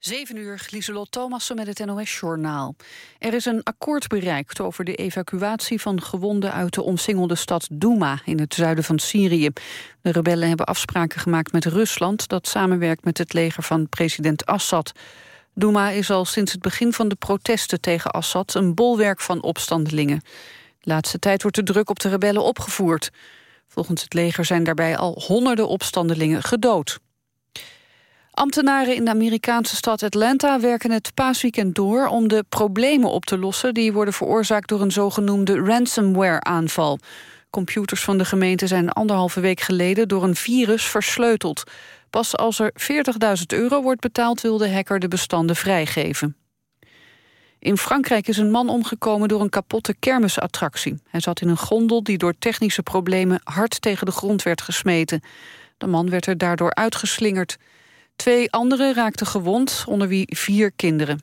7 uur, Lieselot Thomassen met het NOS-journaal. Er is een akkoord bereikt over de evacuatie van gewonden... uit de omsingelde stad Douma in het zuiden van Syrië. De rebellen hebben afspraken gemaakt met Rusland... dat samenwerkt met het leger van president Assad. Douma is al sinds het begin van de protesten tegen Assad... een bolwerk van opstandelingen. De laatste tijd wordt de druk op de rebellen opgevoerd. Volgens het leger zijn daarbij al honderden opstandelingen gedood. Ambtenaren in de Amerikaanse stad Atlanta werken het paasweekend door om de problemen op te lossen die worden veroorzaakt door een zogenoemde ransomware-aanval. Computers van de gemeente zijn anderhalve week geleden door een virus versleuteld. Pas als er 40.000 euro wordt betaald wil de hacker de bestanden vrijgeven. In Frankrijk is een man omgekomen door een kapotte kermisattractie. Hij zat in een gondel die door technische problemen hard tegen de grond werd gesmeten. De man werd er daardoor uitgeslingerd. Twee anderen raakten gewond, onder wie vier kinderen.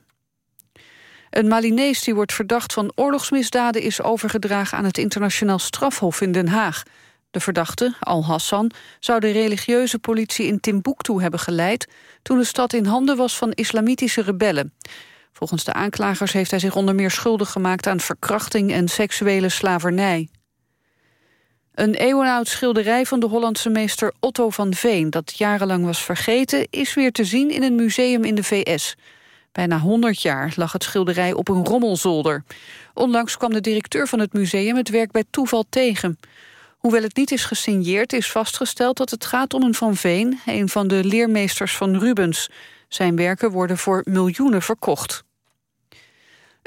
Een Malinees die wordt verdacht van oorlogsmisdaden... is overgedragen aan het internationaal strafhof in Den Haag. De verdachte, Al-Hassan, zou de religieuze politie in Timbuktu hebben geleid... toen de stad in handen was van islamitische rebellen. Volgens de aanklagers heeft hij zich onder meer schuldig gemaakt... aan verkrachting en seksuele slavernij. Een eeuwenoud schilderij van de Hollandse meester Otto van Veen... dat jarenlang was vergeten, is weer te zien in een museum in de VS. Bijna 100 jaar lag het schilderij op een rommelzolder. Onlangs kwam de directeur van het museum het werk bij toeval tegen. Hoewel het niet is gesigneerd, is vastgesteld dat het gaat om een Van Veen... een van de leermeesters van Rubens. Zijn werken worden voor miljoenen verkocht.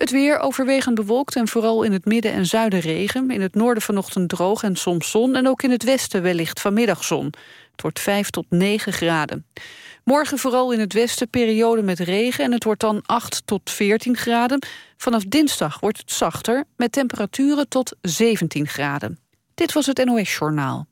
Het weer overwegend bewolkt en vooral in het midden en zuiden regen. In het noorden vanochtend droog en soms zon. En ook in het westen wellicht vanmiddag zon. Het wordt 5 tot 9 graden. Morgen vooral in het westen periode met regen... en het wordt dan 8 tot 14 graden. Vanaf dinsdag wordt het zachter met temperaturen tot 17 graden. Dit was het NOS Journaal.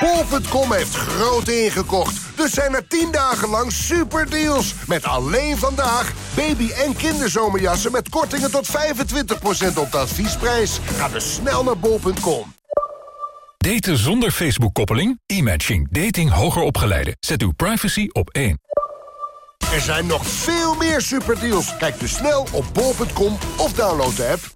Bol.com heeft groot ingekocht. Dus zijn er 10 dagen lang superdeals. Met alleen vandaag baby- en kinderzomerjassen... met kortingen tot 25% op de adviesprijs. Ga dus snel naar bol.com. Daten zonder Facebook-koppeling? E-matching. Dating hoger opgeleiden. Zet uw privacy op één. Er zijn nog veel meer superdeals. Kijk dus snel op bol.com of download de app.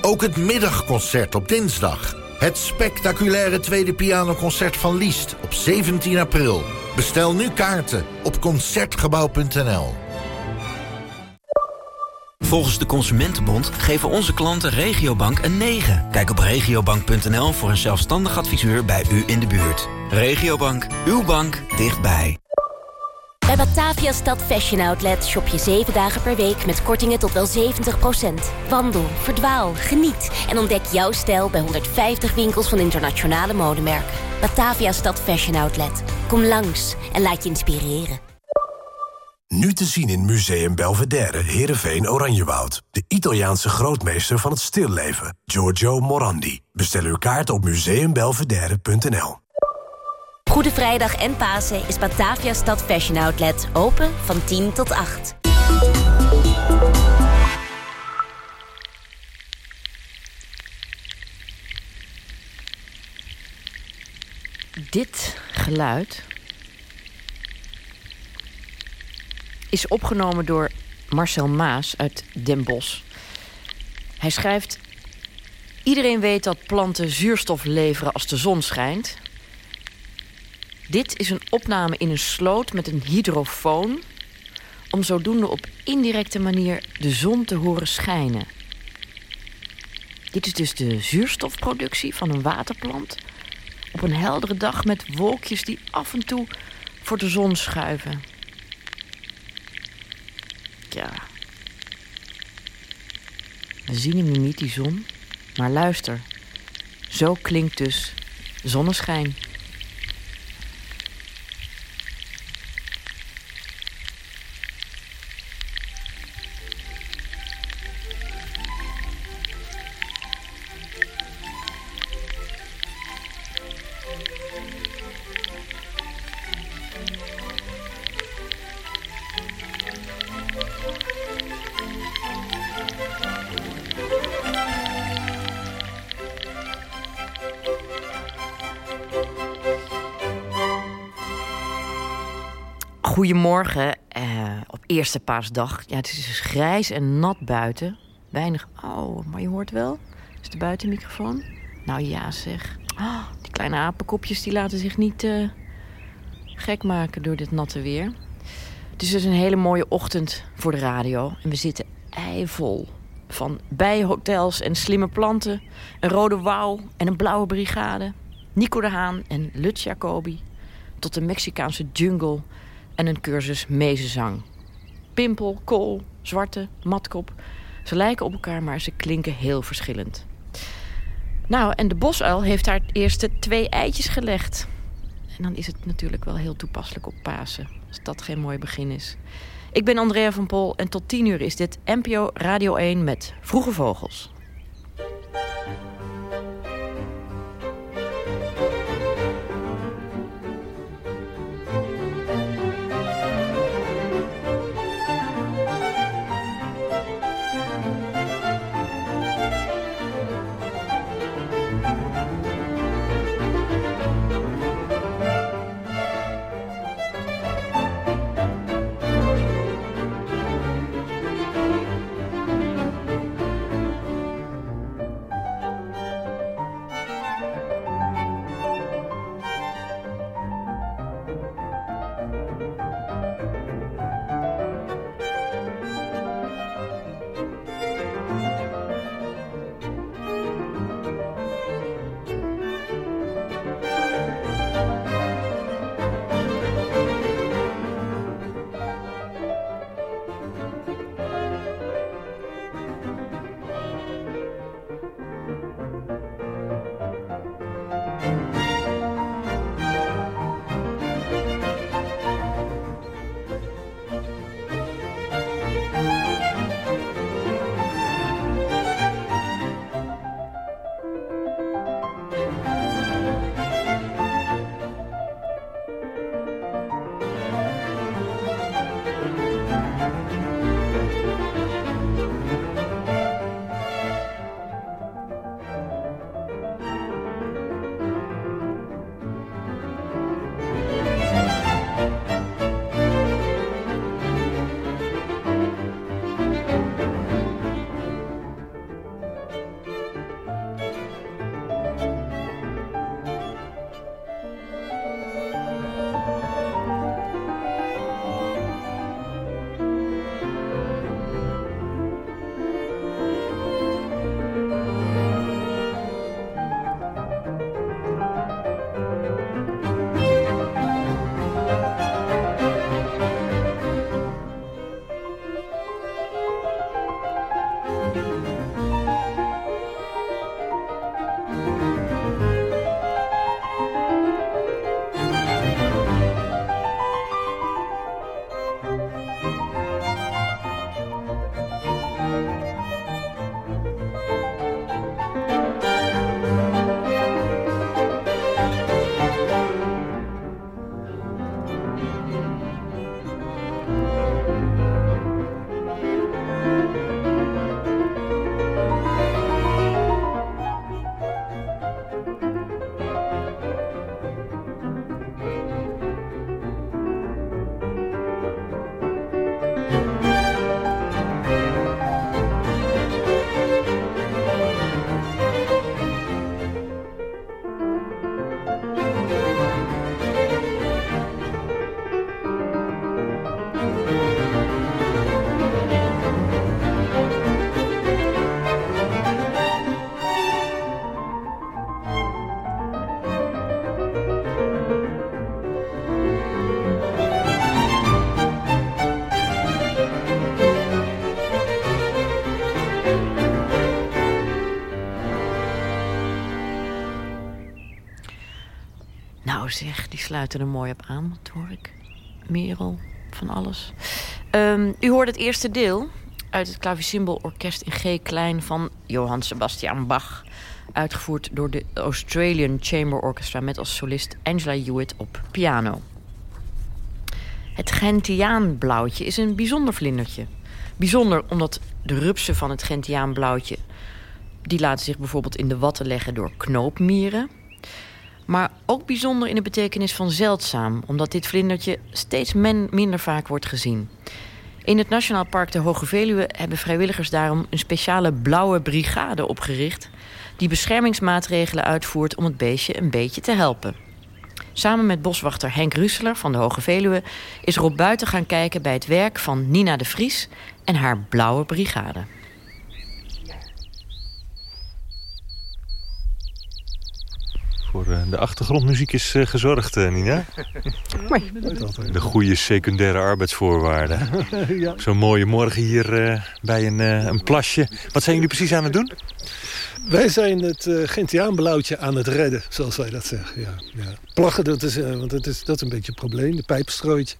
Ook het middagconcert op dinsdag. Het spectaculaire tweede pianoconcert van Liest op 17 april. Bestel nu kaarten op Concertgebouw.nl. Volgens de Consumentenbond geven onze klanten Regiobank een 9. Kijk op regiobank.nl voor een zelfstandig adviseur bij u in de buurt. Regiobank, uw bank dichtbij. Batavia Stad Fashion Outlet shop je 7 dagen per week met kortingen tot wel 70%. Wandel, verdwaal, geniet en ontdek jouw stijl bij 150 winkels van internationale modemerken. Batavia Stad Fashion Outlet. Kom langs en laat je inspireren. Nu te zien in Museum Belvedere, Heerenveen, Oranjewoud. De Italiaanse grootmeester van het stilleven, Giorgio Morandi. Bestel uw kaart op museumbelvedere.nl. Goede Vrijdag en Pasen is Batavia Stad Fashion Outlet open van 10 tot 8. Dit geluid is opgenomen door Marcel Maas uit Den Bosch. Hij schrijft... Iedereen weet dat planten zuurstof leveren als de zon schijnt. Dit is een opname in een sloot met een hydrofoon... om zodoende op indirecte manier de zon te horen schijnen. Dit is dus de zuurstofproductie van een waterplant op een heldere dag met wolkjes die af en toe voor de zon schuiven. Ja. We zien hem nu niet, die zon. Maar luister. Zo klinkt dus zonneschijn. Goedemorgen, eh, op eerste paasdag. Ja, het is dus grijs en nat buiten. Weinig... Oh, maar je hoort wel? Is de buitenmicrofoon? Nou ja, zeg. Oh, die kleine apenkopjes die laten zich niet eh, gek maken door dit natte weer. Het is dus een hele mooie ochtend voor de radio. En we zitten eivol. Van bijhotels en slimme planten. Een rode wauw en een blauwe brigade. Nico de Haan en Lutz Jacobi. Tot de Mexicaanse jungle en een cursus mezenzang. Pimpel, kool, zwarte, matkop. Ze lijken op elkaar, maar ze klinken heel verschillend. Nou, en de bosuil heeft haar eerste twee eitjes gelegd. En dan is het natuurlijk wel heel toepasselijk op Pasen. Als dat geen mooi begin is. Ik ben Andrea van Pol en tot tien uur is dit NPO Radio 1 met Vroege Vogels. Nou zeg, die sluiten er mooi op aan, dat hoor ik. Merel, van alles. Ehm, u hoort het eerste deel uit het klavicembal orkest in G klein van Johann Sebastian Bach. Uitgevoerd door de Australian Chamber Orchestra met als solist Angela Hewitt op piano. Het Gentiaanblauwtje is een bijzonder vlindertje. Bijzonder omdat de rupsen van het Gentiaanblauwtje... die laten zich bijvoorbeeld in de watten leggen door knoopmieren. Maar ook bijzonder in de betekenis van zeldzaam... omdat dit vlindertje steeds men minder vaak wordt gezien. In het Nationaal Park de Hoge Veluwe hebben vrijwilligers daarom... een speciale blauwe brigade opgericht... die beschermingsmaatregelen uitvoert om het beestje een beetje te helpen. Samen met boswachter Henk Russeler van de Hoge Veluwe... is Rob Buiten gaan kijken bij het werk van Nina de Vries... en haar blauwe brigade. Voor eh, de achtergrondmuziek is eh, gezorgd, eh, Nina. Mooi. De goede secundaire arbeidsvoorwaarden. ja. Zo'n mooie morgen hier eh, bij een, eh, een plasje. Wat zijn jullie precies aan het doen? Wij zijn het uh, Gentiaanblauwtje aan het redden, zoals wij dat zeggen. Ja, ja. Plaggen, dat is, uh, want dat is, dat is een beetje het probleem. De pijpenstrooitje,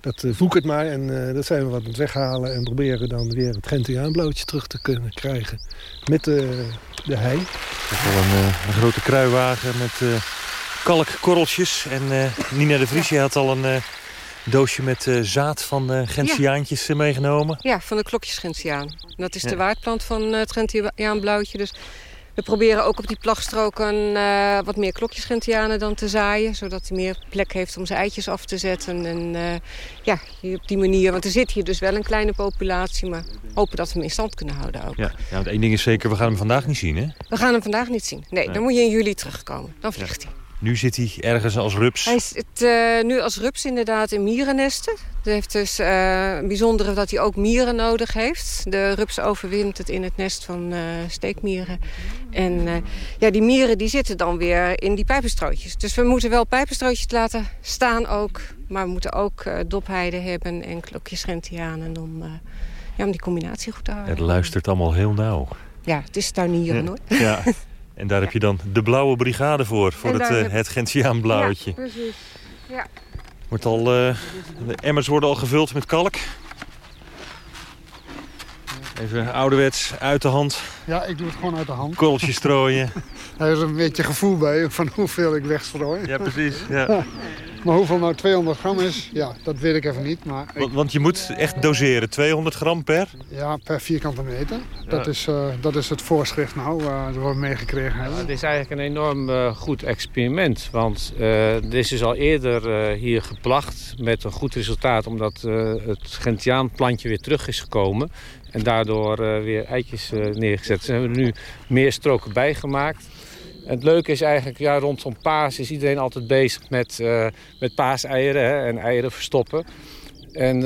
dat uh, voekert maar. En dat zijn we wat aan het weghalen. En proberen dan weer het Gentiaanblauwtje terug te kunnen krijgen. Met de, de hei. Dat is wel een, een grote kruiwagen met kalkkorreltjes. En Nina de Vries, had al een doosje met uh, zaad van uh, gentiaantjes ja. meegenomen. Ja, van de klokjes gentiaan. Dat is ja. de waardplant van uh, het gentiaanblauwtje. Dus we proberen ook op die plagstroken wat meer klokjes gentianen dan te zaaien. Zodat hij meer plek heeft om zijn eitjes af te zetten. En ja, op die manier, want er zit hier dus wel een kleine populatie. Maar hopen dat we hem in stand kunnen houden ook. Ja, ja want één ding is zeker, we gaan hem vandaag niet zien hè? We gaan hem vandaag niet zien. Nee, nee. dan moet je in juli terugkomen. Dan vliegt hij. Nu zit hij ergens als rups. Hij zit uh, nu als rups inderdaad in mierennesten. Dat heeft dus uh, bijzondere dat hij ook mieren nodig heeft. De rups overwint het in het nest van uh, steekmieren. En ja, die mieren die zitten dan weer in die pijpenstrootjes. Dus we moeten wel pijpenstrootjes laten staan ook. Maar we moeten ook dopheide hebben en klokjes gentianen om, ja, om die combinatie goed te houden. Het luistert allemaal heel nauw. Ja, het is tuinieren ja. hoor. Ja. En daar heb je dan de blauwe brigade voor, voor het, uh, het Gentiaanblauwtje. Ja, precies. Ja. Wordt al, uh, de emmers worden al gevuld met kalk. Even ouderwets, uit de hand. Ja, ik doe het gewoon uit de hand. Korreltjes strooien. Daar is een beetje gevoel bij van hoeveel ik wegstrooi. Ja, precies. Ja. Maar hoeveel nou 200 gram is, ja, dat weet ik even niet. Maar want, want, je moet echt doseren, 200 gram per? Ja, per vierkante meter. Ja. Dat, is, uh, dat is het voorschrift nou, waar we meegekregen hebben. Ja, het is eigenlijk een enorm uh, goed experiment. Want uh, dit is dus al eerder hier geplacht met een goed resultaat... omdat het Gentiaanplantje weer terug is gekomen. En daardoor weer eitjes neergezet. Ze hebben er nu meer stroken bijgemaakt. En het leuke is eigenlijk, ja, rondom paas is iedereen altijd bezig met, uh, met paaseieren hè, en eieren verstoppen. En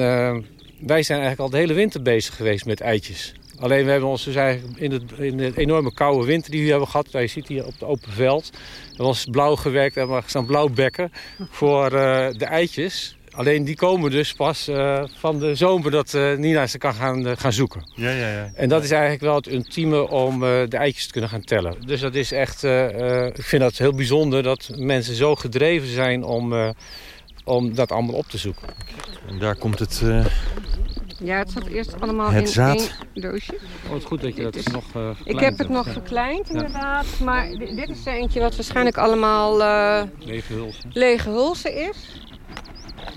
wij zijn eigenlijk al de hele winter bezig geweest met eitjes. Alleen we hebben ons dus eigenlijk in, het, in de enorme koude winter die we hebben gehad... je ziet hier op het open veld, we hebben ons blauw gewerkt en we staan blauw bekken voor de eitjes... Alleen die komen dus pas uh, van de zomer dat uh, Nina ze kan gaan, uh, gaan zoeken. Ja, ja, ja. En dat is eigenlijk wel het ultieme om de eitjes te kunnen gaan tellen. Dus dat is echt, ik vind dat heel bijzonder dat mensen zo gedreven zijn om, om dat allemaal op te zoeken. En daar komt het... Ja, het zat eerst allemaal het in zaad. één doosje. Oh, het is goed dat je dat is nog uh, Ik heb het nog verkleind inderdaad, maar dit is er eentje wat waarschijnlijk allemaal lege hulzen. lege hulzen is.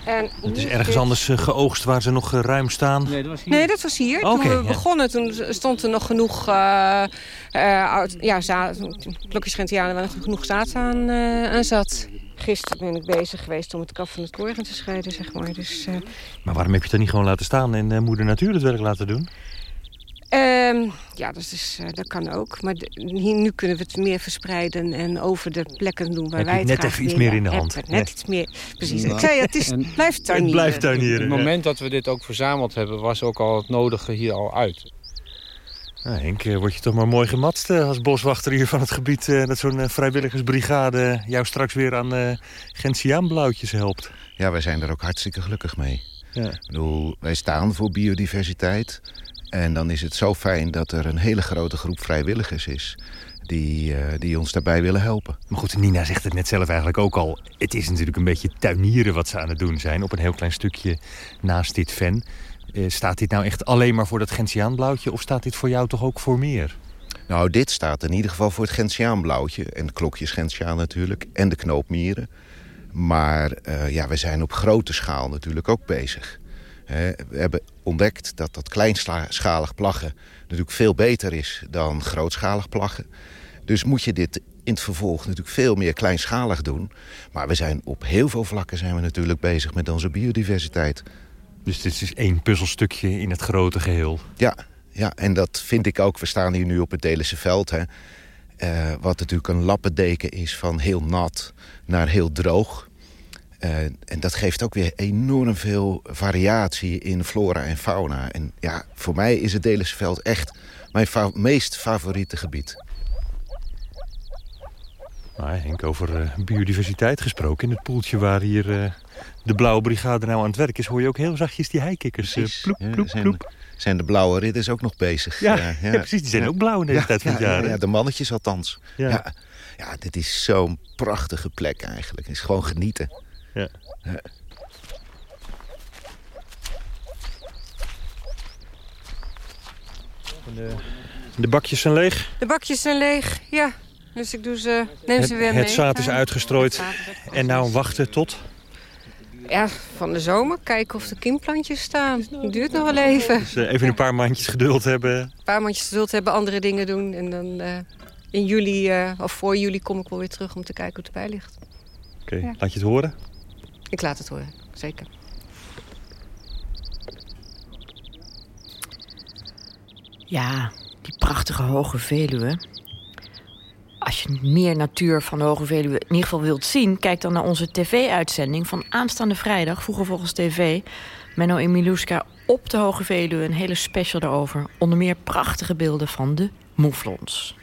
En het is ergens anders uh, geoogst waar ze nog uh, ruim staan? Nee, dat was hier. Nee, dat was hier. Okay, toen we ja. begonnen, toen stond er nog genoeg uh, ja, zaad, klokjes gentianen waar nog genoeg zaad aan, aan zat. Gisteren ben ik bezig geweest om het kaf van het koren te scheiden, zeg maar. Dus, maar waarom heb je het er niet gewoon laten staan en moeder natuur het werk laten doen? Um, ja, dat, is, uh, dat kan ook. Maar de, hier, nu kunnen we het meer verspreiden en over de plekken doen waar Heb wij het net even iets meer in de hand. Net nee. iets meer, precies. Ik zei, het, is, het blijft tuinieren. Het blijft tuinieren. Het moment dat we dit ook verzameld hebben, was ook al het nodige hier al uit. Nou, Henk, word je toch maar mooi gematst als boswachter hier van het gebied... Dat zo'n vrijwilligersbrigade jou straks weer aan uh, Gentiaanblauwtjes helpt. Ja, wij zijn er ook hartstikke gelukkig mee. Ja. Ik bedoel, wij staan voor biodiversiteit... En dan is het zo fijn dat er een hele grote groep vrijwilligers is... Die, eh, die ons daarbij willen helpen. Maar goed, Nina zegt het net zelf eigenlijk ook al. Het is natuurlijk een beetje tuinieren wat ze aan het doen zijn... op een heel klein stukje naast dit ven. Eh, staat dit nou echt alleen maar voor dat Gentiaanblauwtje... of staat dit voor jou toch ook voor meer? Nou, dit staat in ieder geval voor het Gentiaanblauwtje. En de klokjes Gentiaan natuurlijk. En de knoopmieren. Maar uh, ja, we zijn op grote schaal natuurlijk ook bezig. We hebben ontdekt dat dat kleinschalig plaggen natuurlijk veel beter is dan grootschalig plaggen. Dus moet je dit in het vervolg natuurlijk veel meer kleinschalig doen. Maar we zijn op heel veel vlakken zijn we natuurlijk bezig met onze biodiversiteit. Dus dit is één puzzelstukje in het grote geheel. Ja, ja en dat vind ik ook. We staan hier nu op het Delische veld. Hè, uh, wat natuurlijk een lappendeken is van heel nat naar heel droog. Uh, en dat geeft ook weer enorm veel variatie in flora en fauna. En ja, voor mij is het Delische veld echt mijn fa meest favoriete gebied. Nou, Henk, over uh, biodiversiteit gesproken. In het poeltje waar hier uh, de Blauwe Brigade nou aan het werk is... hoor je ook heel zachtjes die heikikkers. Uh, ploep, ploep, zijn, ploep. zijn de blauwe ridders ook nog bezig. Ja, ja. ja precies. Die zijn ook blauw in deze tijd van het jaar. Ja, de mannetjes althans. Ja, ja. dit is zo'n prachtige plek eigenlijk. Het is gewoon genieten. Ja. De, de bakjes zijn leeg? De bakjes zijn leeg, ja. Dus ik doe ze, neem het, ze weer mee. Het zaad is uitgestrooid. En nou wachten tot? Ja, van de zomer. Kijken of de kiemplantjes staan. Het duurt nog wel even. Dus uh, even een paar maandjes geduld hebben. Een paar maandjes geduld hebben, andere dingen doen. En dan uh, in juli, uh, of voor juli, kom ik wel weer terug om te kijken hoe het erbij ligt. Oké, okay. ja. laat je het horen? Ik laat het horen, zeker. Ja, die prachtige Hoge Veluwe. Als je meer natuur van de Hoge Veluwe in ieder geval wilt zien... kijk dan naar onze tv-uitzending van aanstaande vrijdag... Vroeger Volgens TV. Menno en Miluska op de Hoge Veluwe. Een hele special daarover. Onder meer prachtige beelden van de mouflons.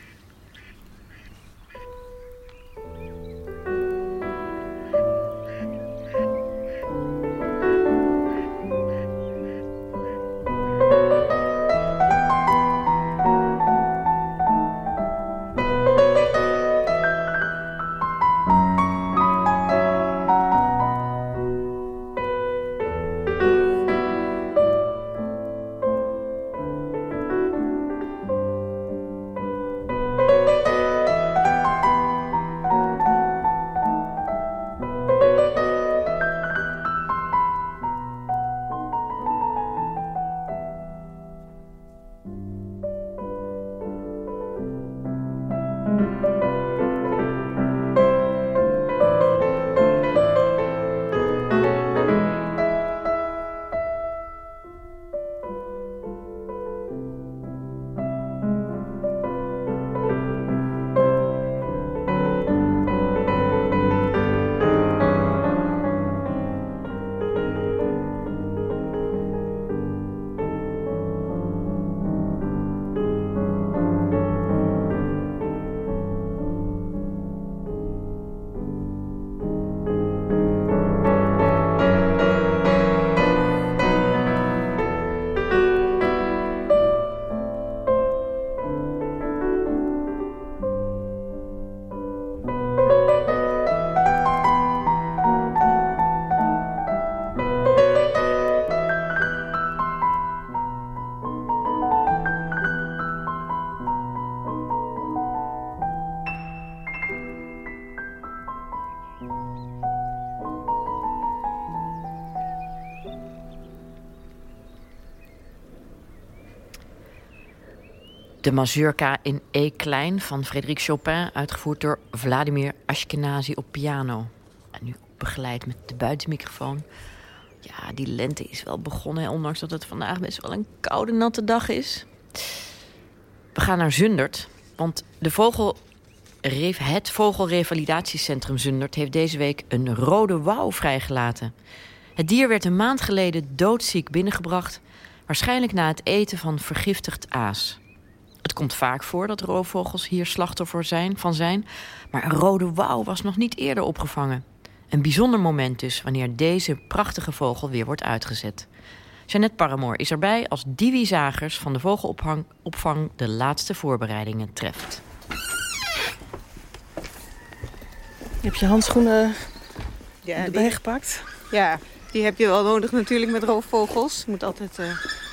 De mazurka in E-klein van Frédéric Chopin... uitgevoerd door Vladimir Ashkenazi op piano. En nu begeleid met de buitenmicrofoon. Ja, die lente is wel begonnen... ondanks dat het vandaag best wel een koude, natte dag is. We gaan naar Zundert, want de vogel... Het Vogelrevalidatiecentrum Zundert heeft deze week een rode wouw vrijgelaten. Het dier werd een maand geleden doodziek binnengebracht... waarschijnlijk na het eten van vergiftigd aas. Het komt vaak voor dat roofvogels hier slachtoffer zijn, van zijn... maar een rode wouw was nog niet eerder opgevangen. Een bijzonder moment dus wanneer deze prachtige vogel weer wordt uitgezet. Jeannette Paramoor is erbij als Divi Zagers van de vogelopvang de laatste voorbereidingen treft. Je hebt je handschoenen Ja, erbij die- gepakt. Ja, die heb je wel nodig natuurlijk met roofvogels. Je moet altijd eh,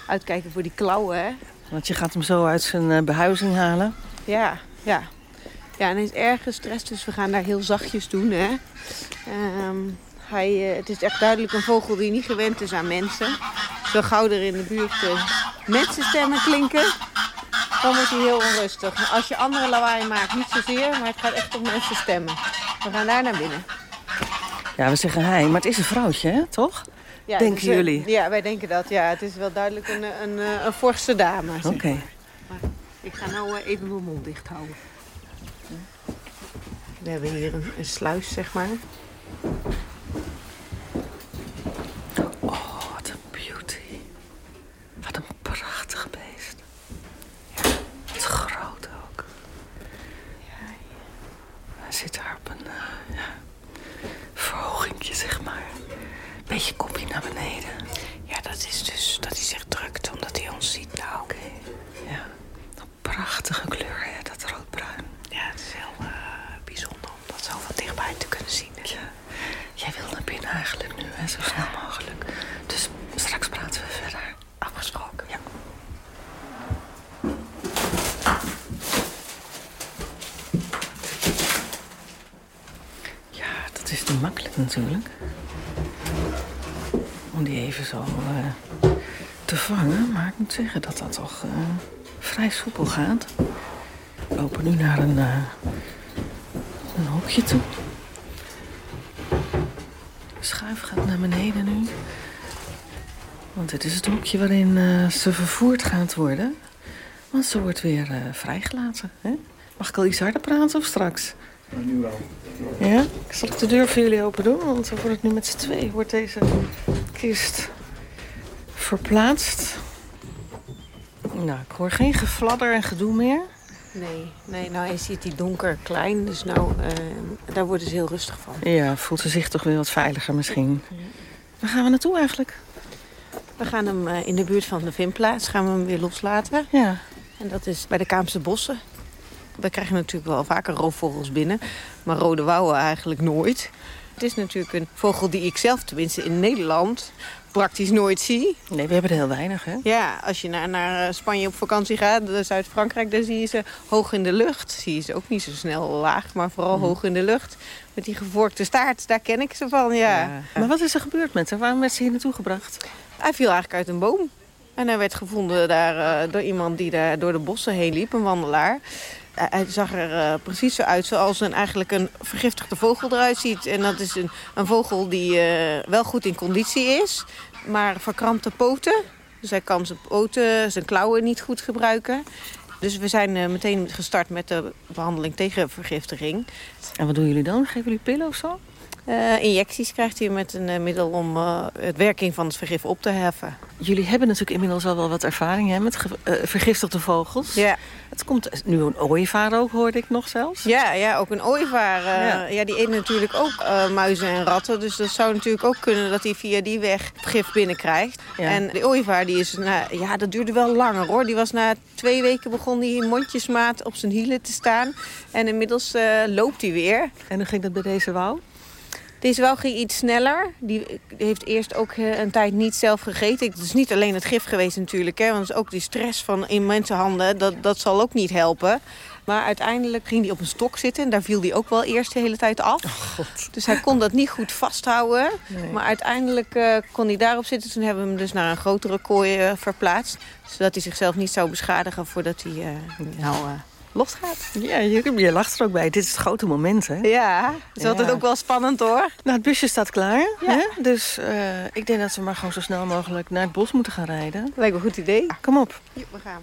uitkijken voor die klauwen, hè? Want je gaat hem zo uit zijn eh, behuizing halen. Ja, ja. Ja, en hij is erg gestrest, dus we gaan daar heel zachtjes doen, hè? Ehm, hij, eh, het is echt duidelijk een vogel die niet gewend is aan mensen. Zo gauw er in de buurt uh, mensenstemmen klinken, dan wordt hij heel onrustig. Als je andere lawaai maakt, niet zozeer, maar het gaat echt om mensenstemmen. We gaan daar naar binnen. Ja, we zeggen hij, maar het is een vrouwtje, hè? toch? Ja, Denken dus, eh, jullie? Ja, wij denken dat. Ja, het is wel duidelijk een, eh, een, een, een forse dame. Oké. Ik ga nou eh, even mijn mond dicht houden. We hebben hier een, een sluis, zeg maar. Oh, wat een beauty. Wat een prachtig beest. Wat groot ook. Hij zit daar op een eh, ja, verhogingje, zeg maar. Beetje kopje naar beneden. Ja, dat is dus dat hij zich drukt omdat hij ons ziet. Nou, oké. Ja, een prachtige kleur, hè, dat roodbruin. Ja, het is heel eh, bijzonder om dat zo van dichtbij te kunnen zien. hè. Ja, jij wil naar binnen eigenlijk nu, hè, zo snel mogelijk. Dus straks praten we verder. Afgesproken. Ja. Ja, dat is niet makkelijk natuurlijk. Om die even zo eh, te vangen. Maar ik moet zeggen dat dat toch eh, vrij soepel gaat. We lopen nu naar een, eh, een hokje toe. De schuif gaat naar beneden nu. Want dit is het hokje waarin ze vervoerd gaat worden. Want ze wordt weer vrijgelaten. Hè? Mag ik al iets harder praten of straks? Nu wel. Ja? Zal ik de deur voor jullie open doen? Want dan wordt het nu met z'n twee. Wordt deze kist verplaatst. Nou, ik hoor geen gefladder en gedoe meer. Nee, nee, nou je ziet die donker klein, dus nou, eh, daar worden ze heel rustig van. Ja, voelt ze zich toch weer wat veiliger misschien. Waar gaan we naartoe eigenlijk? We gaan hem eh, in de buurt van de vindplaats, gaan we hem weer loslaten. Ja. En dat is bij de Kaamse Bossen. We krijgen natuurlijk wel vaker roofvogels binnen, maar rode wouwen eigenlijk nooit. Het is natuurlijk een vogel die ik zelf, tenminste in Nederland, praktisch nooit zie. Nee, we hebben er heel weinig, hè? Ja, als je naar, naar eh, Spanje op vakantie gaat, Zuid-Frankrijk, dan zie je ze hoog in de lucht. Zie je ze ook niet zo snel laag, maar vooral hoog in de lucht. Met die gevorkte staart, daar ken ik ze van, ja. Maar wat is er gebeurd met haar? Waarom werd ze hier naartoe gebracht? Hij viel eigenlijk uit een boom. En hij werd gevonden daar, eh, door iemand die daar door de bossen heen liep, een wandelaar. Hij zag er eh, precies zo uit zoals een, eigenlijk een vergiftigde vogel eruit ziet. En dat is een, een vogel die eh, wel goed in conditie is, maar verkrampte poten. Dus hij kan zijn poten, zijn klauwen niet goed gebruiken. Dus we zijn eh, meteen gestart met de behandeling tegen vergiftiging. En wat doen jullie dan? Geven jullie pillen of zo? Eh, injecties krijgt hij met een eh, middel om eh, het werking van het vergif op te heffen. Jullie hebben natuurlijk inmiddels al wel wat ervaring hè, met vergiftigde vogels. Ja. Het komt nu een ooievaar ook, hoorde ik nog zelfs. Ja, ja ook een ooievaar. Ja. ja. die eet natuurlijk ook muizen en ratten. Dus dat zou natuurlijk ook kunnen dat hij via die weg gif binnenkrijgt. Ja. En de ooievaar, die is, na, ja, dat duurde wel langer hoor. Die was na twee weken begon hij in mondjesmaat op zijn hielen te staan. En inmiddels loopt hij weer. En hoe ging dat bij deze wouw? Deze wou ging iets sneller. Die heeft eerst ook eh, een tijd niet zelf gegeten. Het is niet alleen het gif geweest natuurlijk. Hè, want ook die stress van in mensenhanden. Dat, dat zal ook niet helpen. Maar uiteindelijk ging hij op een stok zitten. En daar viel hij ook wel eerst de hele tijd af. Dus hij kon dat niet goed vasthouden. Nee. Maar uiteindelijk eh, kon hij daarop zitten. Toen hebben we hem dus naar een grotere kooi eh, verplaatst. Zodat hij zichzelf niet zou beschadigen voordat hij eh, nou, losgaat. Ja, je, je lacht er ook bij. Dit is het grote moment, hè? Ja, het is altijd ook wel spannend hoor. Nou, het busje staat klaar. Hè? Dus eh, ik denk dat we maar gewoon zo snel mogelijk naar het bos moeten gaan rijden. Lijkt me een goed idee. Kom op. Ja, we gaan.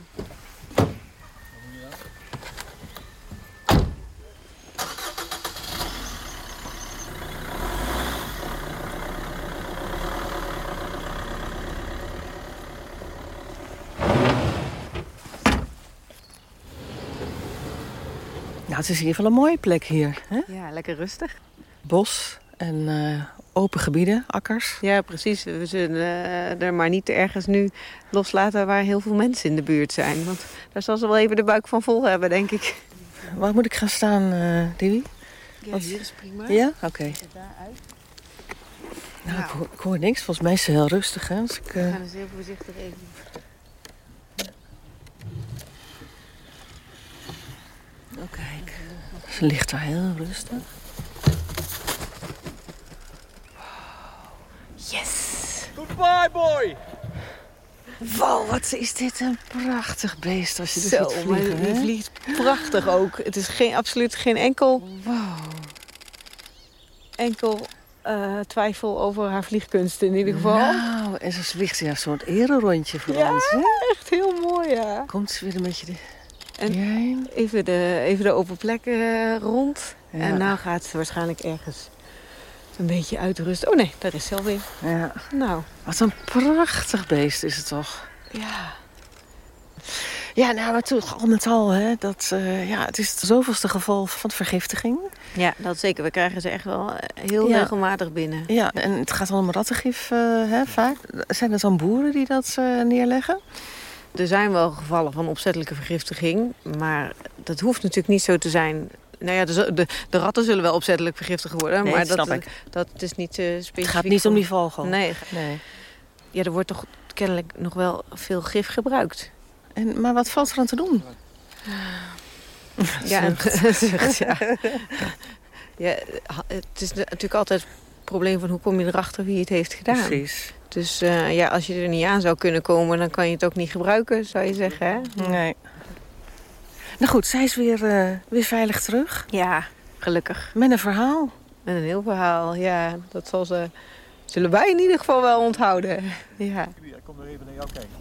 Nou, het is in ieder geval een mooie plek hier. Hè? Ja, lekker rustig. Bos en eh, open gebieden, akkers. Ja, precies. We zullen eh, er maar niet ergens nu loslaten waar heel veel mensen in de buurt zijn. Want daar zal ze wel even de buik van vol hebben, denk ik. Waar moet ik gaan staan, Divi? Ja, hier is prima. Ja? Oké. Daaruit. Nou, ik, hoor, ik hoor niks. Volgens mij is het heel rustig. Hè? Als ik, We gaan eens heel voorzichtig even. Kijk. Ze ligt daar heel rustig. Yes! Goodbye, boy! Wow, wat is dit een prachtig beest als je Zo, ziet maar vliegen, die vliegt prachtig ook. Het is geen, absoluut geen enkel, enkel eh, twijfel over haar vliegkunst in ieder geval. Nou, en ze vliegt ja, een soort ererondje voor Ja, ons. Hè? echt heel mooi, ja. Komt ze weer een beetje... De... En even de, even de open plekken eh, rond. Ja. En nou gaat ze waarschijnlijk ergens een beetje uitrusten. Oh nee, daar is ze alweer. Ja. Nou. Wat een prachtig beest is het toch? Ja. Ja, nou, maar toch al met al, hè, dat, eh, ja, het is het zoveelste geval van vergiftiging. Ja, dat zeker. We krijgen ze echt wel eh, heel Ja. regelmatig binnen. Ja, en het gaat allemaal rattengif, eh, hè, vaak. Zijn het dan boeren die dat neerleggen? Er zijn wel gevallen van opzettelijke vergiftiging. Maar dat hoeft natuurlijk niet zo te zijn. Nou ja, de, de, de ratten zullen wel opzettelijk vergiftigd worden. Nee, maar dat dat, snap ik. dat is niet eh specifiek. Het gaat niet om die vogel. Nee. nee. Ja, er wordt toch kennelijk nog wel veel gif gebruikt. En, maar wat valt er aan te doen? Ja, en- Zucht. zucht, ja. ja, het is natuurlijk altijd het probleem van hoe kom je erachter wie het heeft gedaan. Precies. Dus eh, ja, als je er niet aan zou kunnen komen, dan kan je het ook niet gebruiken, zou je zeggen. Hè? Nee. Nou goed, zij is weer, eh, weer veilig terug. Ja, gelukkig. Met een verhaal. Met een heel verhaal, ja. Dat zal ze, zullen wij in ieder geval wel onthouden. Ja. Kom er even naar jou kijken.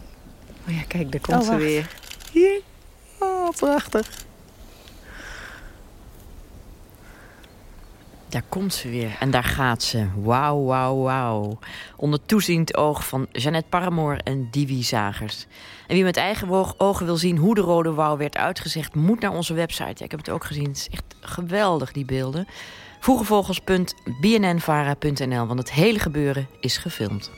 Oh ja, kijk, daar komt Oh, ze weer. Hier. Oh, prachtig. Daar komt ze weer. En daar gaat ze. Wauw, wauw, wauw. Onder toeziend oog van Jeannette Paramoor en Divi Zagers. En wie met eigen ogen wil zien hoe de rode wouw werd uitgezegd... moet naar onze website. Ik heb het ook gezien. Het is echt geweldig, die beelden. Vroegevogels.bnnvara.nl, want het hele gebeuren is gefilmd.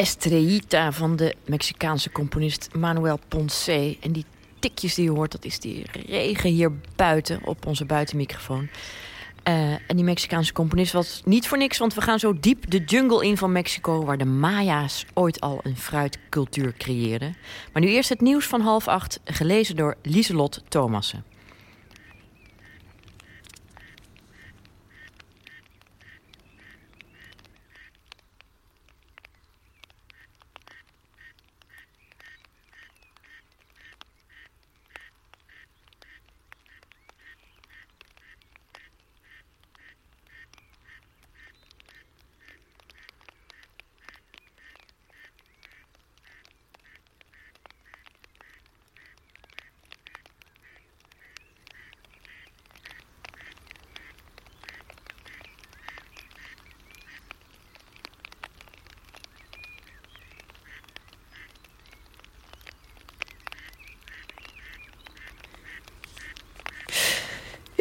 Estrellita van de Mexicaanse componist Manuel Ponce. En die tikjes die je hoort, dat is die regen hier buiten op onze buitenmicrofoon. Uh, en die Mexicaanse componist was niet voor niks... want we gaan zo diep de jungle in van Mexico... waar de Maya's ooit al een fruitcultuur creëerden. Maar nu eerst het nieuws van half acht... gelezen door Lieselot Thomassen.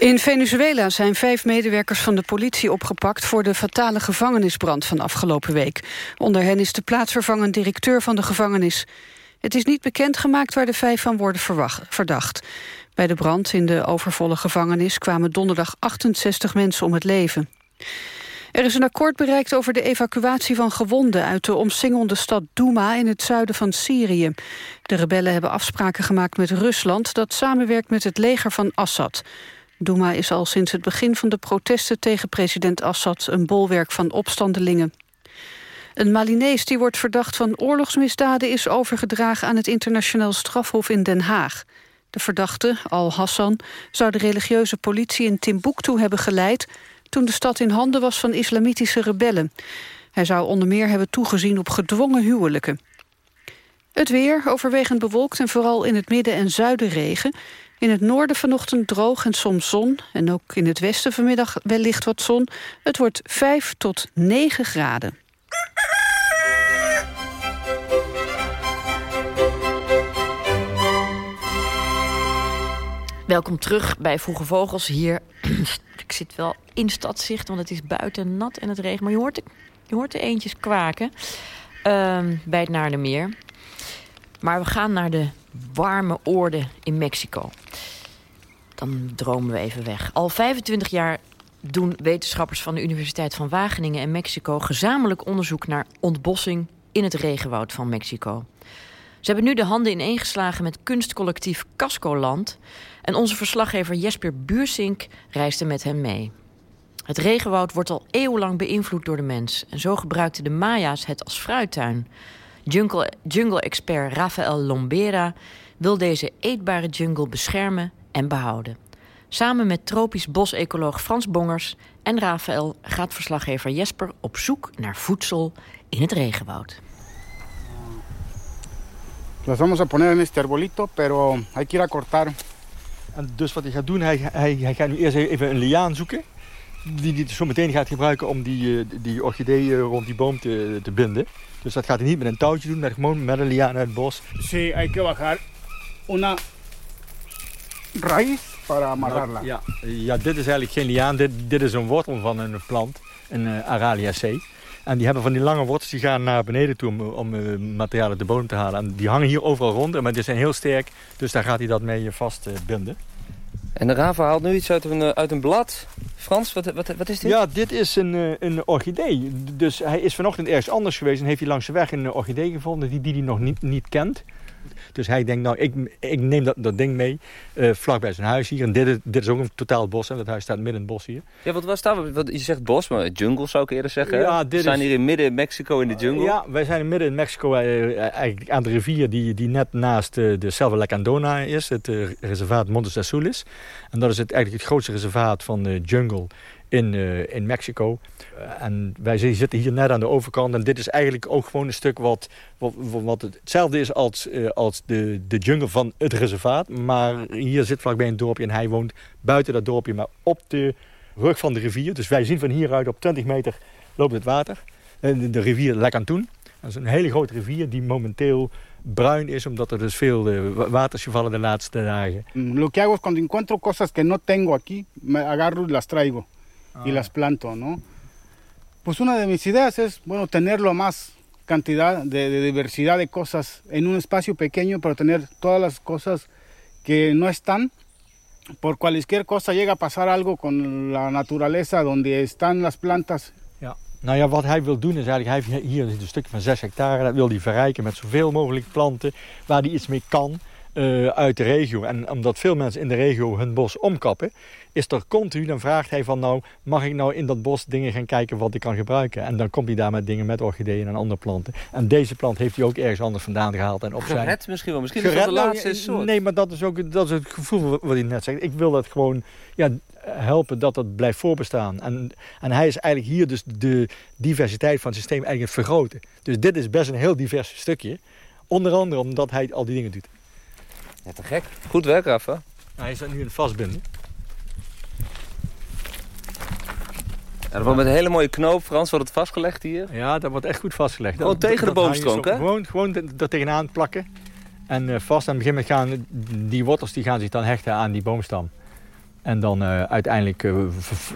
In Venezuela zijn vijf medewerkers van de politie opgepakt... voor de fatale gevangenisbrand van afgelopen week. Onder hen is de plaatsvervangend directeur van de gevangenis. Het is niet bekendgemaakt waar de vijf van worden verdacht. Bij de brand in de overvolle gevangenis kwamen donderdag 68 mensen om het leven. Er is een akkoord bereikt over de evacuatie van gewonden... uit de omsingelde stad Douma in het zuiden van Syrië. De rebellen hebben afspraken gemaakt met Rusland... dat samenwerkt met het leger van Assad. Douma is al sinds het begin van de protesten tegen president Assad... een bolwerk van opstandelingen. Een Malinees die wordt verdacht van oorlogsmisdaden... is overgedragen aan het internationaal strafhof in Den Haag. De verdachte, Al-Hassan, zou de religieuze politie in Timbuktu hebben geleid... toen de stad in handen was van islamitische rebellen. Hij zou onder meer hebben toegezien op gedwongen huwelijken. Het weer, overwegend bewolkt en vooral in het midden en zuiden regen. In het noorden vanochtend droog en soms zon. En ook in het westen vanmiddag wellicht wat zon. Het wordt 5 tot 9 graden. Welkom terug bij Vroege Vogels hier. Ik zit wel in stadzicht, want het is buiten nat en het regen. Maar je hoort, de, je hoort er eentjes kwaken uh, bij het Naardenmeer. Maar we gaan naar de warme oorden in Mexico. Dan dromen we even weg. Al 25 jaar doen wetenschappers van de Universiteit van Wageningen en Mexico... gezamenlijk onderzoek naar ontbossing in het regenwoud van Mexico. Ze hebben nu de handen ineengeslagen met kunstcollectief Cascoland... en onze verslaggever Jesper Buursink reisde met hen mee. Het regenwoud wordt al eeuwenlang beïnvloed door de mens... en zo gebruikten de Maya's het als fruittuin... Jungle-expert Rafael Lombera wil deze eetbare jungle beschermen en behouden. Samen met tropisch bosecoloog Frans Bongers en Rafael gaat verslaggever Jesper op zoek naar voedsel in het regenwoud. Las vamos a poner en este arbolito, pero hay que ir a cortar. En dus wat hij gaat doen, hij, hij, hij gaat nu eerst even een liaan zoeken. Die hij zo meteen gaat gebruiken om die, eh, die orchidee eh, rond die boom te, te binden. Dus dat gaat hij niet met een touwtje doen, maar gewoon met een liaan uit het bos. Sí, hay que bajar una raíz para amarrarla. ja, ja, dit is eigenlijk geen liaan, dit, dit is een wortel van een plant, een uh, Araliaceae. En die hebben van die lange wortels, die gaan naar beneden toe om, om uh, materiaal uit de bodem te halen. En die hangen hier overal rond, maar die zijn heel sterk, dus daar gaat hij dat mee vast uh, binden. En de Rava haalt nu iets uit een, uit een blad. Frans, wat, wat, wat is dit? Ja, dit is een, een orchidee. Dus hij is vanochtend ergens anders geweest en heeft hij langs de weg een orchidee gevonden die hij die nog niet, niet kent. Dus hij denkt, nou, ik, ik neem dat, dat ding mee, uh, vlak bij zijn huis hier. En dit is, dit is ook een totaal bos, hè, dat huis staat midden in het bos hier. Ja, wat was daar? Wat, je zegt bos, maar jungle zou ik eerder zeggen. Ja, dit we zijn hier in midden in Mexico in de jungle. ja, wij zijn midden in Mexico, uh, eigenlijk aan de rivier die, die net naast de Selva Lacandona is, het reservaat Montes Azules. En dat is het, eigenlijk het grootste reservaat van de jungle in, uh, in Mexico. Uh, en wij zitten hier net aan de overkant. En dit is eigenlijk ook gewoon een stuk wat, wat, wat hetzelfde is als, uh, als de, de jungle van het reservaat. Maar hier zit vlakbij een dorpje en hij woont buiten dat dorpje, maar op de rug van de rivier. Dus wij zien van hieruit op 20 meter loopt het water. En de rivier Lacantun. Dat is een hele grote rivier die momenteel bruin is, omdat er dus veel uh, waters vallen de laatste dagen. Lo que cuando encuentro cosas que no tengo aquí, me agarro y las traigo. Ah. y las planto, ¿no? Pues una de mis ideas es, bueno, tener lo más cantidad de, de, diversidad de cosas en un espacio pequeño, pero tener todas las cosas que no están por cualquier cosa llega a pasar algo con la naturaleza donde están las plantas. Ja. Nou ja, wat hij wil doen is eigenlijk, hij heeft hier een stukje van 6 hectare, dat wil hij verrijken met zoveel mogelijk planten waar hij iets mee kan uh, uit de regio. En omdat veel mensen in de regio hun bos omkappen, is er continu, dan vraagt hij van nou, mag ik nou in dat bos dingen gaan kijken wat ik kan gebruiken? En dan komt hij daar met dingen met orchideeën en andere planten. En deze plant heeft hij ook ergens anders vandaan gehaald. En op zijn... Gered misschien wel, misschien Gered, is dat de laatste soort. Nee, maar dat is ook dat is het gevoel wat hij net zegt. Ik wil dat gewoon ja, helpen dat dat blijft voorbestaan. En, en hij is eigenlijk hier dus de diversiteit van het systeem eigenlijk vergroten. Dus dit is best een heel divers stukje. Onder andere omdat hij al die dingen doet. Ja, te gek. Goed werk, Rafa. Nou, hij is nu in het vastbinden. Ja, dat wordt met een hele mooie knoop, Frans, wordt het vastgelegd hier? Ja, dat wordt echt goed vastgelegd. Gewoon tegen de boomstronk, hè? Gewoon, gewoon er tegenaan plakken. En uh, vast. En op een gegeven moment gaan die wortels die gaan zich dan hechten aan die boomstam. En dan uh, uiteindelijk uh,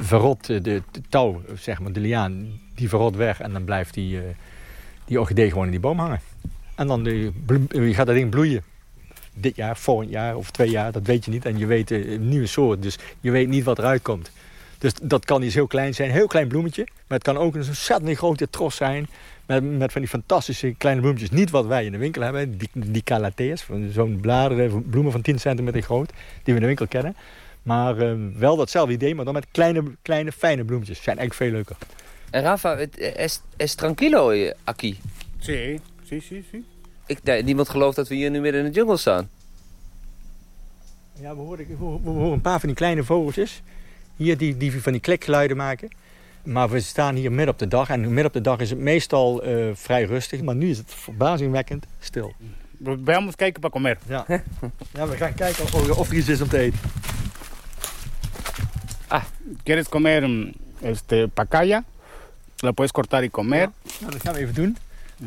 verrot de, de, touw, zeg maar, de liaan, die verrot weg. En dan blijft die, die orchidee gewoon in die boom hangen. En dan gaat dat ding bloeien dit jaar, volgend jaar of twee jaar, dat weet je niet. En je weet een nieuwe soort, dus je weet niet wat eruit komt. Dus dat kan iets heel klein zijn, heel klein bloemetje. Maar het kan ook een ontzettend grote tros zijn. Met, met van die fantastische kleine bloemetjes. Niet wat wij in de winkel hebben, die, die calatheas. Zo'n bladeren, bloemen van 10 centimeter groot. Die we in de winkel kennen. Maar uh, wel datzelfde idee, maar dan met kleine, kleine fijne bloemetjes. Zijn eigenlijk veel leuker. En Rafa, es, es tranquilo eh, aquí? Sí, sí, sí, sí. Ik, niemand gelooft dat we hier nu midden in de jungle staan. Ja, we horen, we horen een paar van die kleine vogeltjes. Hier die, die van die klikgeluiden maken. Maar we staan hier midden op de dag. En midden op de dag is het meestal uh, vrij rustig. Maar nu is het verbazingwekkend stil. We Vamos kijken para comer. Ja. ja, we gaan kijken of, of er iets is om te eten. Ah, ¿quieres comer este, pacaya? La puedes cortar y comer. Ja, nou, dat gaan we even doen.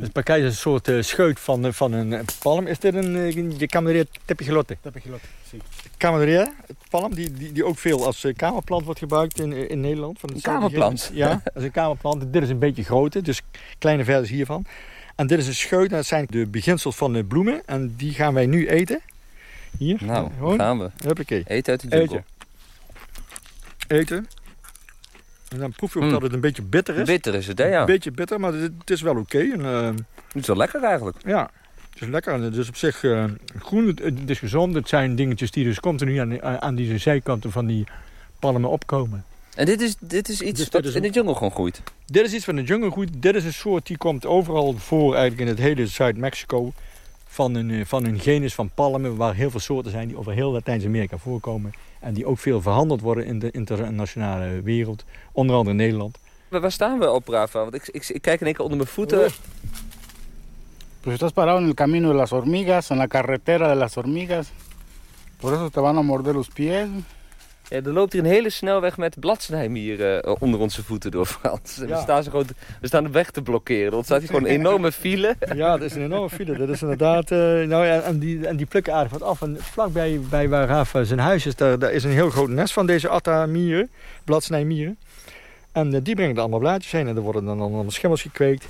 Dus pakij is een soort uh, scheut van, uh, van een palm. Is dit een uh, je Camellia tepigelotte? Tepigelotte, zie. Camellia, palm, die, die, die ook veel als kamerplant wordt gebruikt in, in Nederland. Van een kamerplant? Ja, dat is een kamerplant. Dit is een beetje groter, dus kleine versie hiervan. En dit is een scheut en dat zijn de beginsels van de bloemen. En die gaan wij nu eten. Hier. Nou, Gewoon. gaan we. Huppakee. Eten uit de jungle. Eten. Eten. En dan proef je ook mm. dat het een beetje bitter is. Bitter is het, hè, ja. Een beetje bitter, maar het, is wel oké. Okay. Uh, het is wel lekker eigenlijk. Ja, het is lekker. En het is op zich uh, groen, het, het, is gezond. Het zijn dingetjes die dus continu aan, aan die zijkanten van die palmen opkomen. En dit is, dit is iets dus wat in de jungle gewoon groeit? Dit is iets van de jungle groeit. Dit is een soort die komt overal voor eigenlijk in het hele Zuid-Mexico. Van een, eh, van een genus van palmen waar heel veel soorten zijn die over heel Latijns-Amerika voorkomen. En die ook veel verhandeld worden in de internationale wereld. Onder andere in Nederland. Maar waar staan we op, Rafa? Want ik, ik, ik kijk in één keer onder mijn voeten. Oh. Pues estás parado en el camino de las hormigas, en la carretera de las hormigas. Por eso te van a morder los pies. Ja, er loopt hier een hele snelweg met bladsnijmieren uh, onder onze voeten door, Frans. Ja. We, staan ze gewoon, we staan de weg te blokkeren. Er staat hier gewoon een enorme file. Ja, dat is een enorme file. Dat is inderdaad... Uh, nou ja, en, die, en die plukken aardig wat af. En vlakbij bij waar Rafa zijn huis is, daar, daar is een heel groot nest van deze atta-mieren. Bladsnijmieren. En uh, die brengen er allemaal blaadjes heen. En er worden dan allemaal schimmels gekweekt.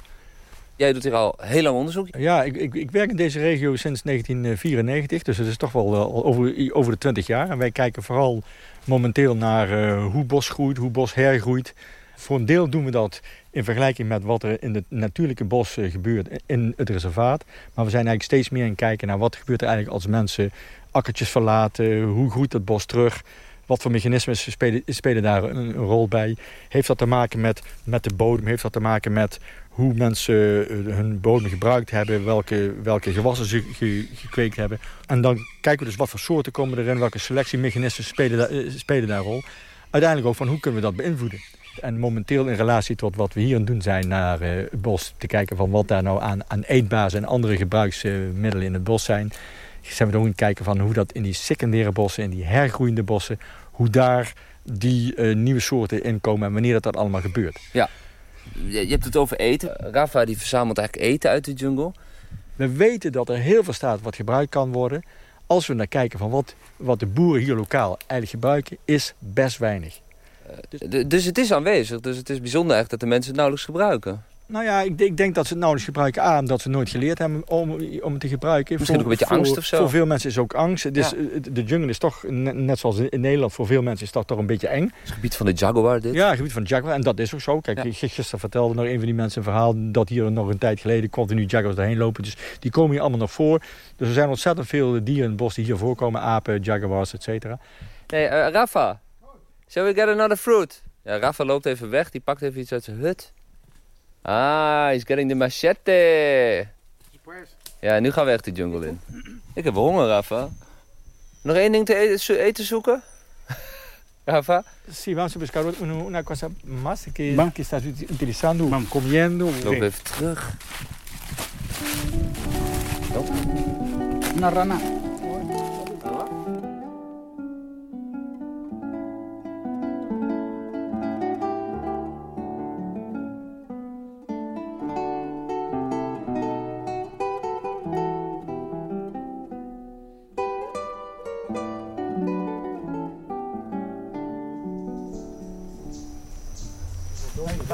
Jij doet hier al heel lang onderzoek. Ja, ik, ik, ik, werk in deze regio sinds 1994. Dus het is toch wel over, over de 20 jaar. En wij kijken vooral momenteel naar uh, hoe bos groeit, hoe bos hergroeit. Voor een deel doen we dat in vergelijking met wat er in het natuurlijke bos uh, gebeurt in het reservaat. Maar we zijn eigenlijk steeds meer het kijken naar wat gebeurt er eigenlijk als mensen akkertjes verlaten. Hoe groeit het bos terug? Wat voor mechanismen spelen, spelen daar een, een, rol bij? Heeft dat te maken met, met de bodem? Heeft dat te maken met hoe mensen eh, hun bodem gebruikt hebben, welke, welke gewassen ze gekweekt hebben. En dan kijken we dus wat voor soorten komen erin, welke selectiemechanismen spelen, daar, eh, spelen daar rol. Uiteindelijk ook van hoe kunnen we dat beïnvloeden. En momenteel in relatie tot wat we hier aan doen zijn naar uh, het bos... te kijken van wat daar nou aan, aan en andere gebruiksmiddelen in het bos zijn... zijn we ook aan het kijken van hoe dat in die secundaire bossen, in die hergroeiende bossen... hoe daar die nieuwe soorten inkomen en wanneer dat, dat allemaal gebeurt. Ja je hebt het over eten. Rafa die verzamelt eigenlijk eten uit de jungle. We weten dat er heel veel staat wat gebruikt kan worden. Als we naar kijken van wat, wat de boeren hier lokaal eigenlijk gebruiken, is best weinig. Dus, dus het is aanwezig. Dus het is bijzonder eigenlijk dat de mensen het nauwelijks gebruiken. Nou ja, ik, ik, denk dat ze het nauwelijks gebruiken. A, omdat ze nooit geleerd hebben om, om het te gebruiken. Misschien voor, ook een beetje voor, angst of zo. Voor veel mensen is ook angst. Het is, Ja. eh, De jungle is toch, net zoals in Nederland, voor veel mensen is dat toch een beetje eng. Het gebied van de Jaguar dit. Ja, het gebied van de Jaguar. En dat is ook zo. Kijk, Ja. gisteren vertelde nog een van die mensen een verhaal... dat hier nog een tijd geleden continu Jaguars doorheen lopen. Dus die komen hier allemaal nog voor. Dus er zijn ontzettend veel dieren in het bos die hier voorkomen. Apen, Jaguars, et cetera. Hey, eh, Rafa. Shall we get another fruit? Ja, Rafa loopt even weg. Die pakt even iets uit zijn hut. Ah, he's getting the machete. Ja, nu gaan we echt de jungle in. Ik heb honger, Rafa. Nog één ding te eten, zo- eten zoeken? Rafa? Sí, vamos a buscar una, cosa más que, que estás utilizando, comiendo. Loop even terug. Una rana.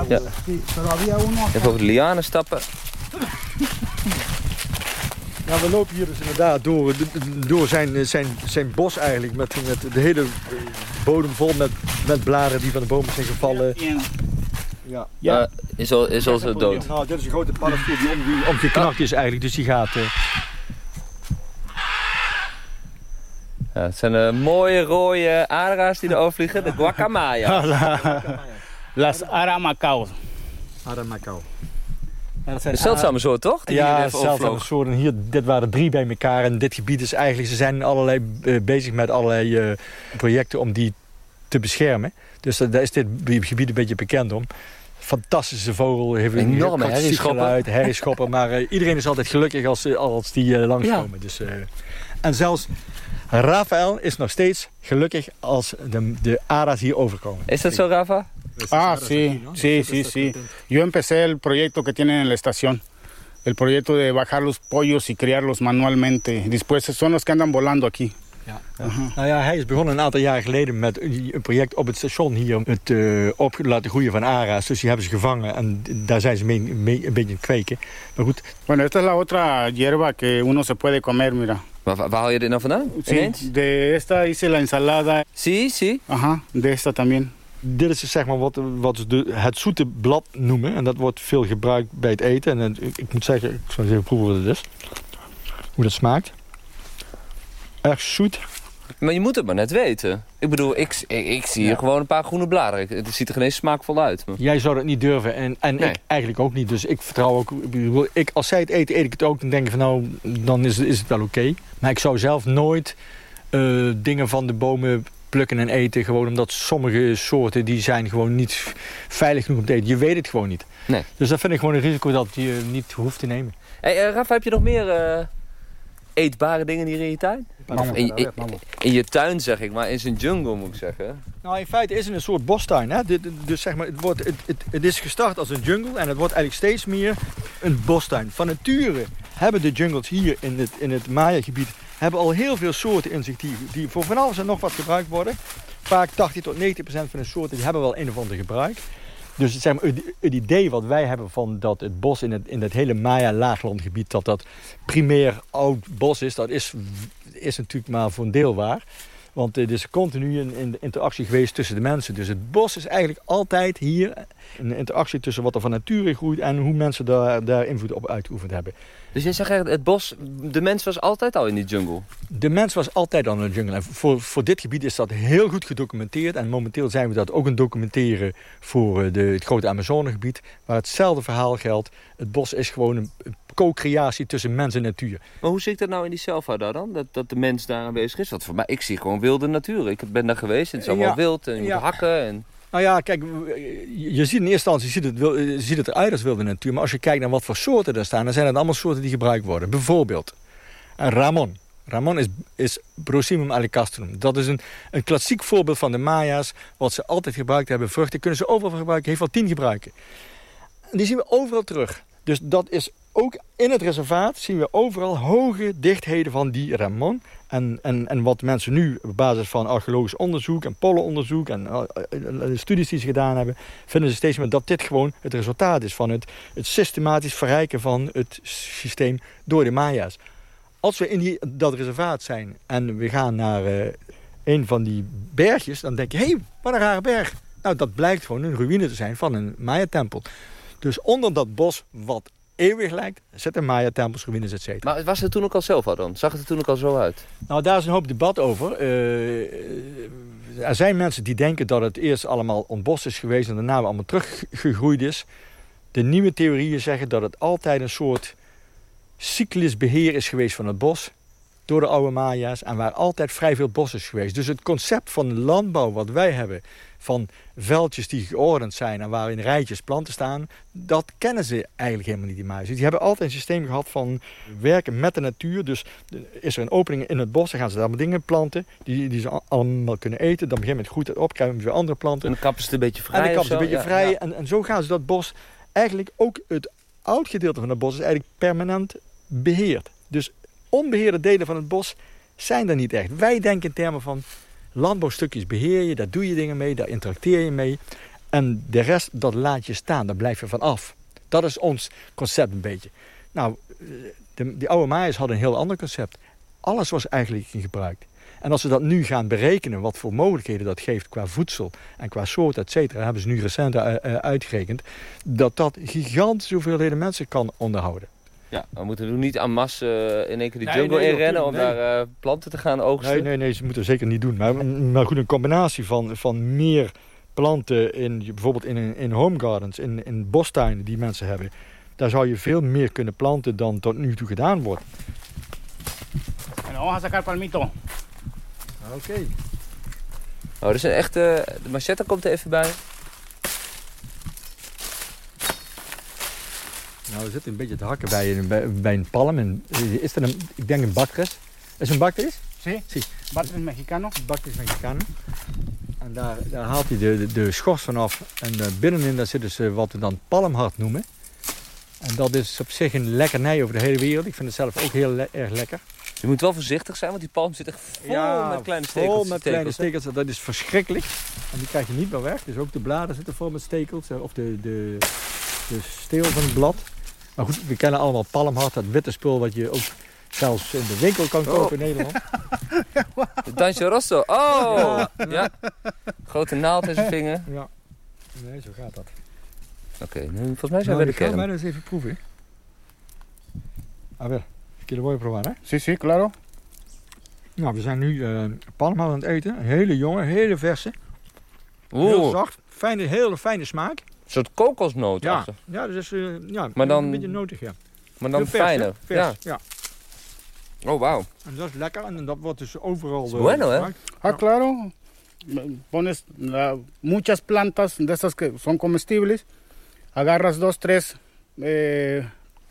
Ja. Pero había uno Even over de lianen stappen. Ja, we lopen hier dus inderdaad door, door zijn, zijn, zijn bos eigenlijk. Met, met de hele eh, bodem vol met, met bladeren die van de bomen zijn gevallen. Ja. Ja. is al, is al zo dood. Nou, dit is een grote paddenstoel die, om, die omgeknakt is eigenlijk. Dus die gaat... eh, Ja, het zijn eh, mooie rode aarderaars die er overvliegen. De guacamaya. Las aramacaos. Aramacao. Een zeldzame soort, toch? Die hier ja, zeldzame soorten. Hier, dit waren drie bij elkaar. En dit gebied is eigenlijk... Ze zijn allerlei, eh, bezig met allerlei eh, projecten om die te beschermen. Dus da- daar is dit gebied een beetje bekend om. Fantastische vogel. Heeft een Enorme herrieschoppen. geluid, herrieschoppen. maar eh, iedereen is altijd gelukkig als, als die langskomen. Dus, eh, en zelfs Rafael is nog steeds gelukkig als de, de ara's hier overkomen. Is dat zo, Rafa? Ah, sí, sí, sí, sí. Yo empecé el proyecto que tienen en la estación. El proyecto de bajar los pollos y criarlos manualmente. Después son los que andan volando aquí. Nou ja, hij is begonnen een aantal jaar geleden met een project op het station hier. Het eh, op laten groeien van ara's. Dus die hebben ze gevangen en daar zijn ze mee, mee een beetje kweken. Maar goed. Bueno, esta es la otra hierba que uno se puede comer, mira. Waar, waar haal je dit nou vandaan? Sí, Ineens? de esta hice la ensalada. Sí, sí. Ajá, de esta también. Dit is zeg maar wat, wat ze de, het zoete blad noemen. En dat wordt veel gebruikt bij het eten. En het- ik, ik moet zeggen, ik zal even proeven wat het is. Hoe dat smaakt. Erg zoet. Maar je moet het maar net weten. Ik bedoel, ik, ik, ik zie hier gewoon een paar groene bladeren. Het ziet er geen eens smaakvol uit. maar- Jij zou dat niet durven en, en Nee. ik eigenlijk ook niet. Dus ik vertrouw ook... Ik, als zij het eten, eet ik het ook. Dan denk ik van nou, dan is, is het wel oké. Maar ik zou zelf nooit eh, dingen van de bomen plukken en eten. Gewoon omdat sommige soorten die zijn gewoon niet veilig genoeg om te eten. Je weet het gewoon niet. Nee. Dus dat vind ik gewoon een risico dat je niet hoeft te nemen. Hey, eh, Rafa, heb je nog meer eh, eetbare dingen hier in je tuin? Of in, je tuin zeg ik, maar in zijn jungle moet ik zeggen. Nou, in feite is het een soort bostuin. Hè? Dus zeg maar, het, wordt, het, het, het is gestart als een jungle en het wordt eigenlijk steeds meer een bostuin. Van nature hebben de jungles hier in het, in het Maya-gebied hebben al heel veel soorten in zich die, voor van alles en nog wat gebruikt worden. Vaak 80 tot 90 procent van de soorten die hebben wel een of ander gebruik. Dus zeg maar, het, idee wat wij hebben van dat het bos in het, in hele Maya-laaglandgebied... dat dat primair oud bos is, dat is, is natuurlijk maar voor een deel waar. Want het is continu een, interactie geweest tussen de mensen. Dus het bos is eigenlijk altijd hier een interactie tussen wat er van nature groeit... en hoe mensen daar, daar invloed op uitgeoefend hebben. Dus jij zegt eigenlijk, het bos, de mens was altijd al in die jungle. De mens was altijd al in de jungle. En voor, voor dit gebied is dat heel goed gedocumenteerd. En momenteel zijn we dat ook aan het documenteren voor eh, de, het grote Amazonegebied. Waar hetzelfde verhaal geldt. Het bos is gewoon een co-creatie tussen mens en natuur. Maar hoe zit dat nou in die selva daar dan? Dat, dat de mens daar aanwezig is? Want voor mij, ik zie gewoon wilde natuur. Ik ben daar geweest en het is allemaal Ja. wild en je Ja. moet hakken. En... Nou ja, kijk, je je ziet in eerste instantie ziet het, eh, ziet het eruit als wilde natuur. Maar als je kijkt naar wat voor soorten er staan, dan zijn het allemaal soorten die gebruikt worden. Bijvoorbeeld een ramon. Ramon is, is Brosimum alicastrum. Dat is een, een klassiek voorbeeld van de Maya's. Wat ze altijd gebruikt hebben. Vruchten kunnen ze overal gebruiken. Heeft wel tien gebruiken. En die zien we overal terug. Dus dat is ook in het reservaat zien we overal hoge dichtheden van die ramon. En, en, en wat mensen nu op basis van archeologisch onderzoek en pollenonderzoek en uh, uh, studies die ze gedaan hebben, vinden ze steeds meer dat dit gewoon het resultaat is van het, het systematisch verrijken van het systeem door de Maya's. Als we in die, dat reservaat zijn en we gaan naar een van die bergjes, dan denk je, hé, hey, wat een rare berg. Nou, dat blijkt gewoon een ruïne te zijn van een Maya-tempel. Dus onder dat bos, wat eeuwig lijkt, zitten Maya-tempels, ruïnes, et cetera. Maar was het toen ook al zelf al dan? Zag het er toen ook al zo uit? Nou, daar is een hoop debat over. Uh, er zijn mensen die denken dat het eerst allemaal ontbost is geweest... en daarna allemaal teruggegroeid is. De nieuwe theorieën zeggen dat het altijd een soort cyclisch beheer is geweest van het bos... door de oude Maya's en waar altijd vrij veel bos is geweest. Dus het concept van landbouw wat wij hebben van veldjes die geordend zijn en waarin rijtjes planten staan, dat kennen ze eigenlijk helemaal niet, die muizen. Die hebben altijd een systeem gehad van werken met de natuur. Dus is er een opening in het bos, dan gaan ze daar dingen planten die, die ze allemaal kunnen eten. Dan begint het goed op, krijgen we weer andere planten. En dan kappen ze het een beetje vrij En dan kappen ze een beetje ja, vrij. ja. En, en zo gaan ze dat bos, eigenlijk ook het oud gedeelte van het bos, is eigenlijk permanent beheerd. Dus onbeheerde delen van het bos zijn er niet echt. Wij denken in termen van landbouwstukjes beheer je, daar doe je dingen mee, daar interacteer je mee. En de rest, dat laat je staan, daar blijf je van af. Dat is ons concept een beetje. Nou, de, die oude Maaiers hadden een heel ander concept. Alles was eigenlijk in gebruik. En als we dat nu gaan berekenen, wat voor mogelijkheden dat geeft qua voedsel en qua soort, et cetera, hebben ze nu recent uh, uitgerekend, dat dat gigantische hoeveelheden mensen kan onderhouden. Ja, we moeten nu niet aan masse in één keer de jungle nee, nee, inrennen om nee. daar uh, planten te gaan oogsten. Nee, nee, nee, ze moeten zeker niet doen. Maar, maar goed, een combinatie van, van meer planten, in, bijvoorbeeld in, in home gardens, in, in bostuinen die mensen hebben. Daar zou je veel meer kunnen planten dan tot nu toe gedaan wordt. En vamos a sacar palmito. Oké. Okay. Oh, dus een echte... De machette komt er even bij. Nou, we zitten een beetje te hakken bij een, bij, bij een palm. En, is er een, ik denk een. Is een bactris? Sí, sí. Mexicano. Bactris mexicano. En daar, daar haalt hij de, de, de schors vanaf. En uh, binnenin daar zitten ze wat we dan palmhart noemen. En dat is op zich een lekkernij over de hele wereld. Ik vind het zelf ook heel le erg lekker. Je moet wel voorzichtig zijn, want die palm zit echt vol ja, met kleine stekels. vol met kleine stekels. Dat is verschrikkelijk. En die krijg je niet meer weg. Dus ook de bladeren zitten vol met stekels. Of de, de, de steel van het blad. Maar goed, we kennen allemaal palmhart, dat witte spul wat je ook zelfs in de winkel kan kopen oh. in Nederland. De Dansje Rosso. Oh! Ja. ja. Grote naald in zijn vinger. Ja. Nee, zo gaat dat. Oké, okay, nu volgens mij zijn nou, we de kern. Gaan wij eens even proeven. A ver, que lo voy a probar, hè? Sí, sí, claro. Nou, we zijn nu uh, palmhart aan het eten. Een hele jonge, hele verse. Oeh. Heel zacht. Fijne, hele fijne smaak. Een soort kokosnoot ja. ja, dat is uh, ja, maar dan, een beetje notig, ja. Maar dan fijner. Vers, ja. ja. Oh, wauw. En dat is lekker en dat wordt dus overal... Uh, bueno, hè? Ah, claro. Pones la, muchas plantas de estas que son comestibles, agarras dos, tres eh,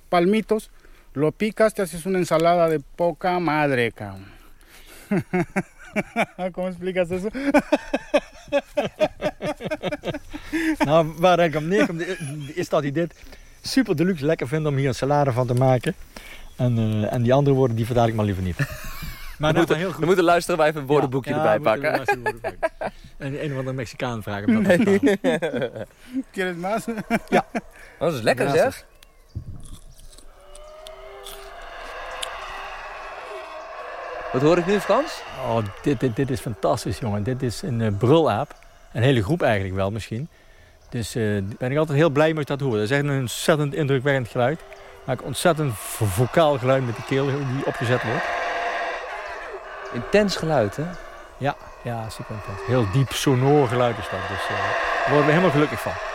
palmitos, lo picas, te haces una ensalada de poca madre, cabrón. ¿Cómo explicas eso? nou, waar ik op neerkom, is dat hij dit super deluxe lekker vindt om hier een salade van te maken. En, uh, en die andere woorden, die vertaal ik maar liever niet. Maar we, moeten, heel goed. we moeten luisteren wij even een woordenboekje ja, erbij ja, pakken. en een of andere Mexicaan vragen. Om dat nee. Quieres más? Ja. Dat is lekker zeg. Wat hoor ik nu, Frans? Oh, dit, dit, dit is fantastisch, jongen. Dit is een uh, brulaap. Een hele groep eigenlijk wel misschien. Dus uh, daar ben ik altijd heel blij met dat horen. Dat is echt een ontzettend indrukwekkend geluid. Maakt ontzettend vocaal geluid met de keel die opgezet wordt. Intens geluid, hè? Ja, ja super intens. Heel diep, sonor geluid is dat. Dus uh, daar worden we helemaal gelukkig van.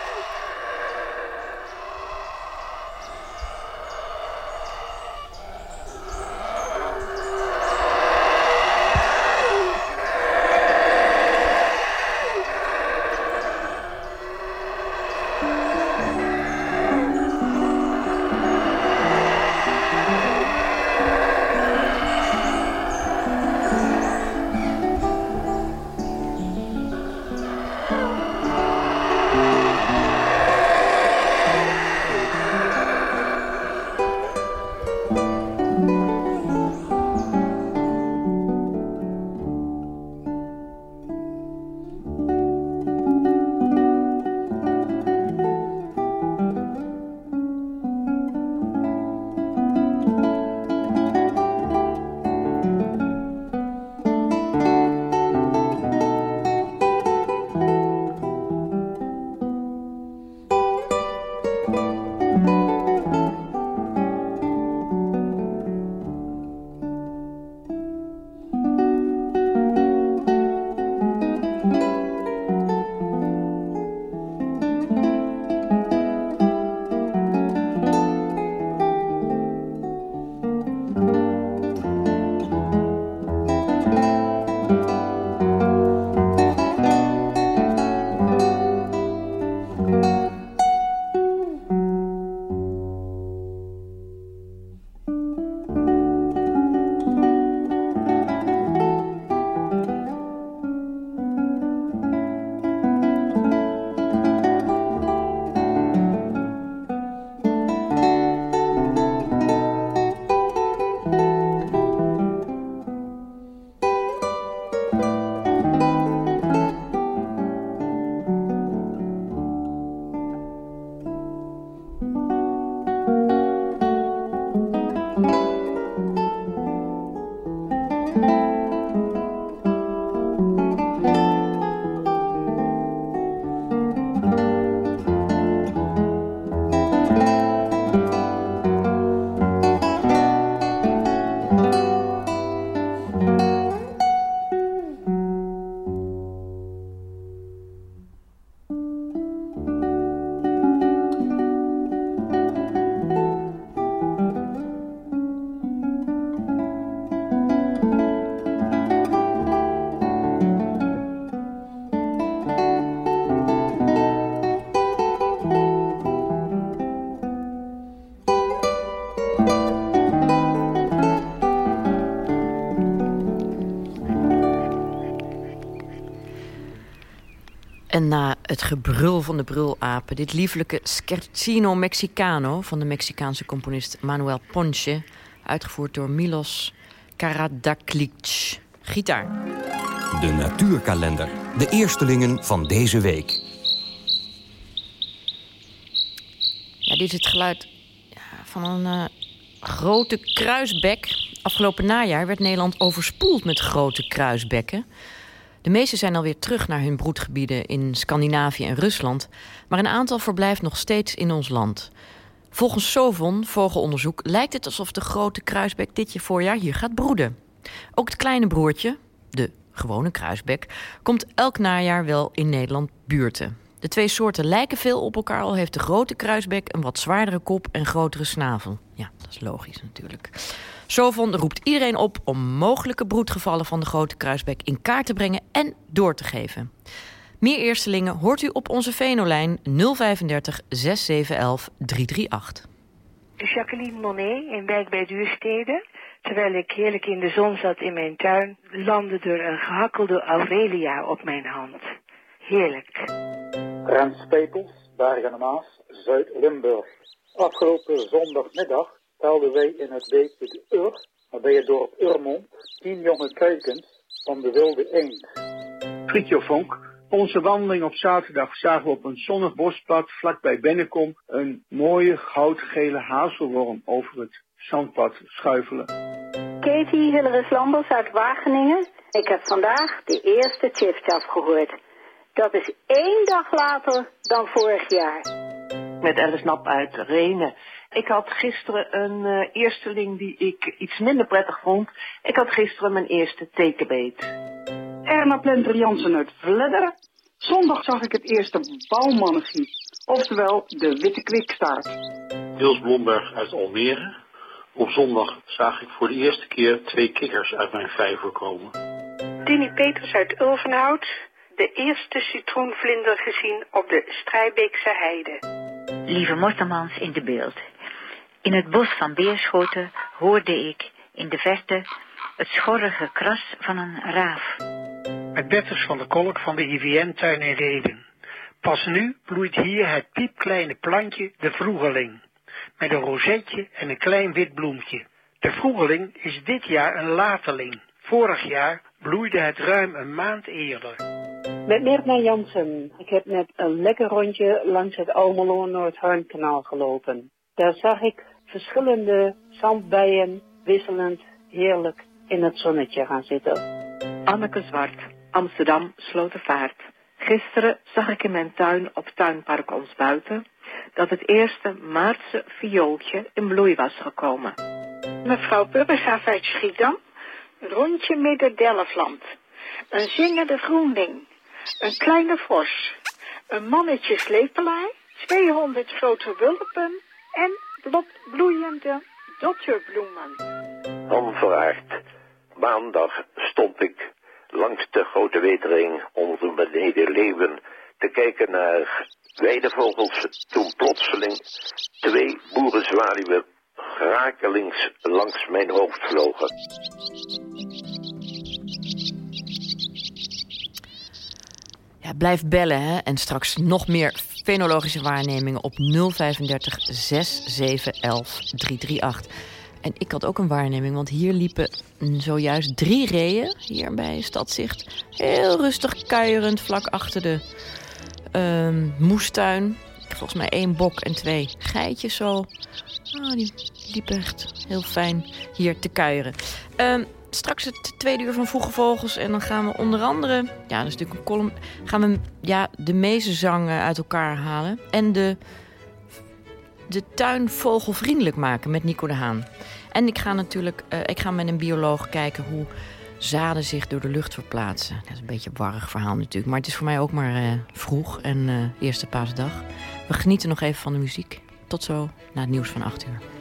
Het gebrul van de brulapen, dit lieflijke Scherzino Mexicano van de Mexicaanse componist Manuel Ponce, uitgevoerd door Milos Karadaklic. Gitaar. De natuurkalender. De eerstelingen van deze week. Ja, dit is het geluid van een eh, grote kruisbek. Afgelopen najaar werd Nederland overspoeld met grote kruisbekken. De meeste zijn alweer terug naar hun broedgebieden in Scandinavië en Rusland, maar een aantal verblijft nog steeds in ons land. Volgens Sovon, vogelonderzoek, lijkt het alsof de grote kruisbek dit jaar voorjaar hier gaat broeden. Ook het kleine broertje, de gewone kruisbek, komt elk najaar wel in Nederland buurten. De twee soorten lijken veel op elkaar, al heeft de grote kruisbek een wat zwaardere kop en grotere snavel. Ja, dat is logisch natuurlijk. Sovon roept iedereen op om mogelijke broedgevallen van de grote kruisbek in kaart te brengen en door te geven. Meer eerstelingen hoort u op onze Venolijn 035 6711 338. Jacqueline Monet in Wijk bij Duurstede. Terwijl ik heerlijk in de zon zat in mijn tuin, landde er een gehakkelde Aurelia op mijn hand. Heerlijk. Rens Pepels, Bergen en Maas, Zuid-Limburg. Afgelopen zondagmiddag telden wij in het beekje de Ur, waarbij het dorp Urmond, tien jonge kuikens van de wilde eend. Fritjo Vonk. Onze wandeling op zaterdag zagen we op een zonnig bospad vlakbij Bennekom een mooie goudgele hazelworm over het zandpad schuifelen. Katie Hilleris Lambers uit Wageningen. Ik heb vandaag de eerste chiftaf gehoord. Dat is één dag later dan vorig jaar. Met Alice Nap uit Renen. Ik had gisteren een uh, eersteling die ik iets minder prettig vond. Ik had gisteren mijn eerste tekenbeet. Erna Plenter Jansen uit Vledderen. Zondag zag ik het eerste bouwmannengiep, oftewel de witte kwikstaart. Niels Blomberg uit Almere. Op zondag zag ik voor de eerste keer twee kikkers uit mijn vijver komen. Tini Peters uit Ulvenhout. De eerste citroenvlinder gezien op de Strijbeekse heide. Lieve Mottermans in de beeld. In het bos van Beerschoten hoorde ik in de verte het schorre gekras van een raaf. Met Bertus van der Kolk van de IVN-tuin in Reden. Pas nu bloeit hier het piepkleine plantje, de vroegeling. Met een rozetje en een klein wit bloempje. De vroegeling is dit jaar een lateling. Vorig jaar bloeide het ruim een maand eerder. Met Mirna Jansen. Ik heb net een lekker rondje langs het Almelo Noordharnkanaal gelopen. Daar zag ik verschillende zandbijen wisselend heerlijk in het zonnetje gaan zitten. Anneke Zwart, Amsterdam Slotervaart. Gisteren zag ik in mijn tuin op tuinpark ons buiten dat het eerste maartse viooltje in bloei was gekomen. Mevrouw Pubbegaaf uit Schiedam, rondje midden Delfland. Een zingende groenling, een kleine vos, een mannetje slepelaar, 200 grote wulpen en bloeiende dotterbloemen. Onverwaard. Maandag stond ik langs de grote wetering onder beneden Leeuwen te kijken naar weidevogels toen plotseling twee boerenzwaluwen rakelings langs mijn hoofd vlogen. Blijf bellen hè? en straks nog meer fenologische waarnemingen op 035 6711 338. En ik had ook een waarneming, want hier liepen zojuist drie reeën... hier bij Stadzicht. Heel rustig kuierend vlak achter de ehm, moestuin. Volgens mij één bok en twee geitjes zo. Ah, die liepen echt heel fijn hier te kuieren. Ehm, straks het tweede uur van Vroege Vogels. En dan gaan we onder andere... Ja, dat is natuurlijk een column... Gaan we ja, de meezezang uit elkaar halen. En de, de tuin vogelvriendelijk maken met Nico de Haan. En ik ga natuurlijk... Uh, ik ga met een bioloog kijken hoe zaden zich door de lucht verplaatsen. Dat is een beetje een warrig verhaal natuurlijk. Maar het is voor mij ook maar uh, vroeg en uh, eerste paasdag. We genieten nog even van de muziek. Tot zo na het nieuws van 8 uur.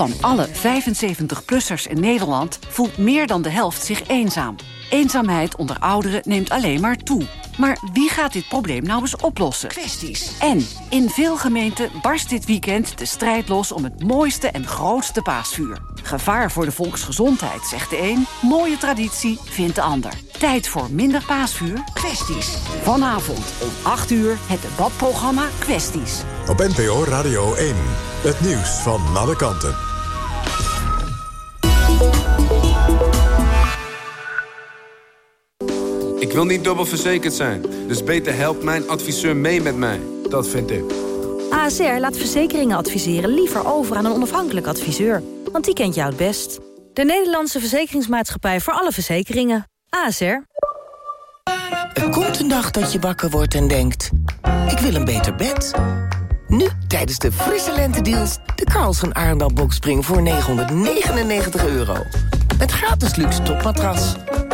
Van alle 75-plussers in Nederland voelt meer dan de helft zich eenzaam. Eenzaamheid onder ouderen neemt alleen maar toe. Maar wie gaat dit probleem nou eens oplossen? Kwesties. En in veel gemeenten barst dit weekend de strijd los om het mooiste en grootste paasvuur. Gevaar voor de volksgezondheid, zegt de een. Mooie traditie, vindt de ander. Tijd voor minder paasvuur? Kwesties. Vanavond om 8 uur het debatprogramma Kwesties. Op NPO Radio 1. Het nieuws van alle kanten. Ik wil niet dubbel verzekerd zijn, dus beter helpt mijn adviseur mee met mij. Dat vind ik. ASR laat verzekeringen adviseren liever over aan een onafhankelijk adviseur. Want die kent jou het best. De Nederlandse Verzekeringsmaatschappij voor alle verzekeringen. ASR. Er komt een dag dat je wakker wordt en denkt... ik wil een beter bed. Nu, tijdens de frisse lentedeals... de Carlsen Arendal Boxspring voor 999 euro. Met gratis luxe topmatras.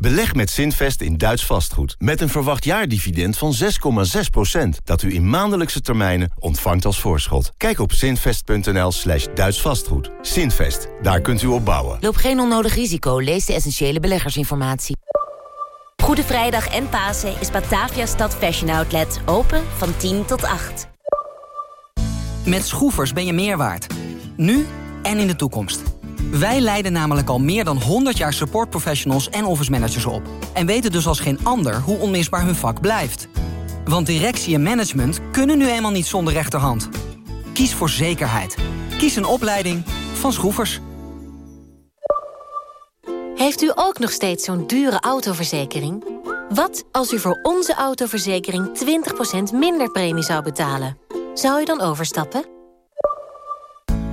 Beleg met Zinvest in Duits vastgoed. Met een verwacht jaardividend van 6,6%. Dat u in maandelijkse termijnen ontvangt als voorschot. Kijk op zinvest.nl slash Duits vastgoed. Zinvest, daar kunt u op bouwen. Loop geen onnodig risico. Lees de essentiële beleggersinformatie. Goede Vrijdag en Pasen is Batavia Stad Fashion Outlet. Open van 10 tot 8. Met Schroefers ben je meer waard. Nu en in de toekomst. Wij leiden namelijk al meer dan 100 jaar supportprofessionals en office managers op. En weten dus als geen ander hoe onmisbaar hun vak blijft. Want directie en management kunnen nu eenmaal niet zonder rechterhand. Kies voor zekerheid. Kies een opleiding van Schroefers. Heeft u ook nog steeds zo'n dure autoverzekering? Wat als u voor onze autoverzekering 20% minder premie zou betalen? Zou u dan overstappen?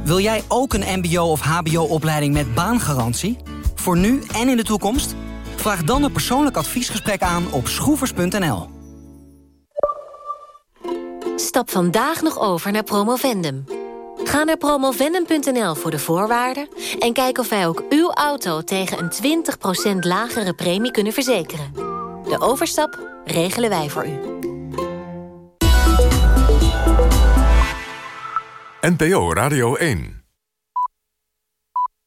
Wil jij ook een mbo- of hbo-opleiding met baangarantie? Voor nu en in de toekomst? Vraag dan een persoonlijk adviesgesprek aan op schroevers.nl. Stap vandaag nog over naar Promovendum. Ga naar promovendum.nl voor de voorwaarden... en kijk of wij ook uw auto tegen een 20% lagere premie kunnen verzekeren. De overstap regelen wij voor u. NPO Radio 1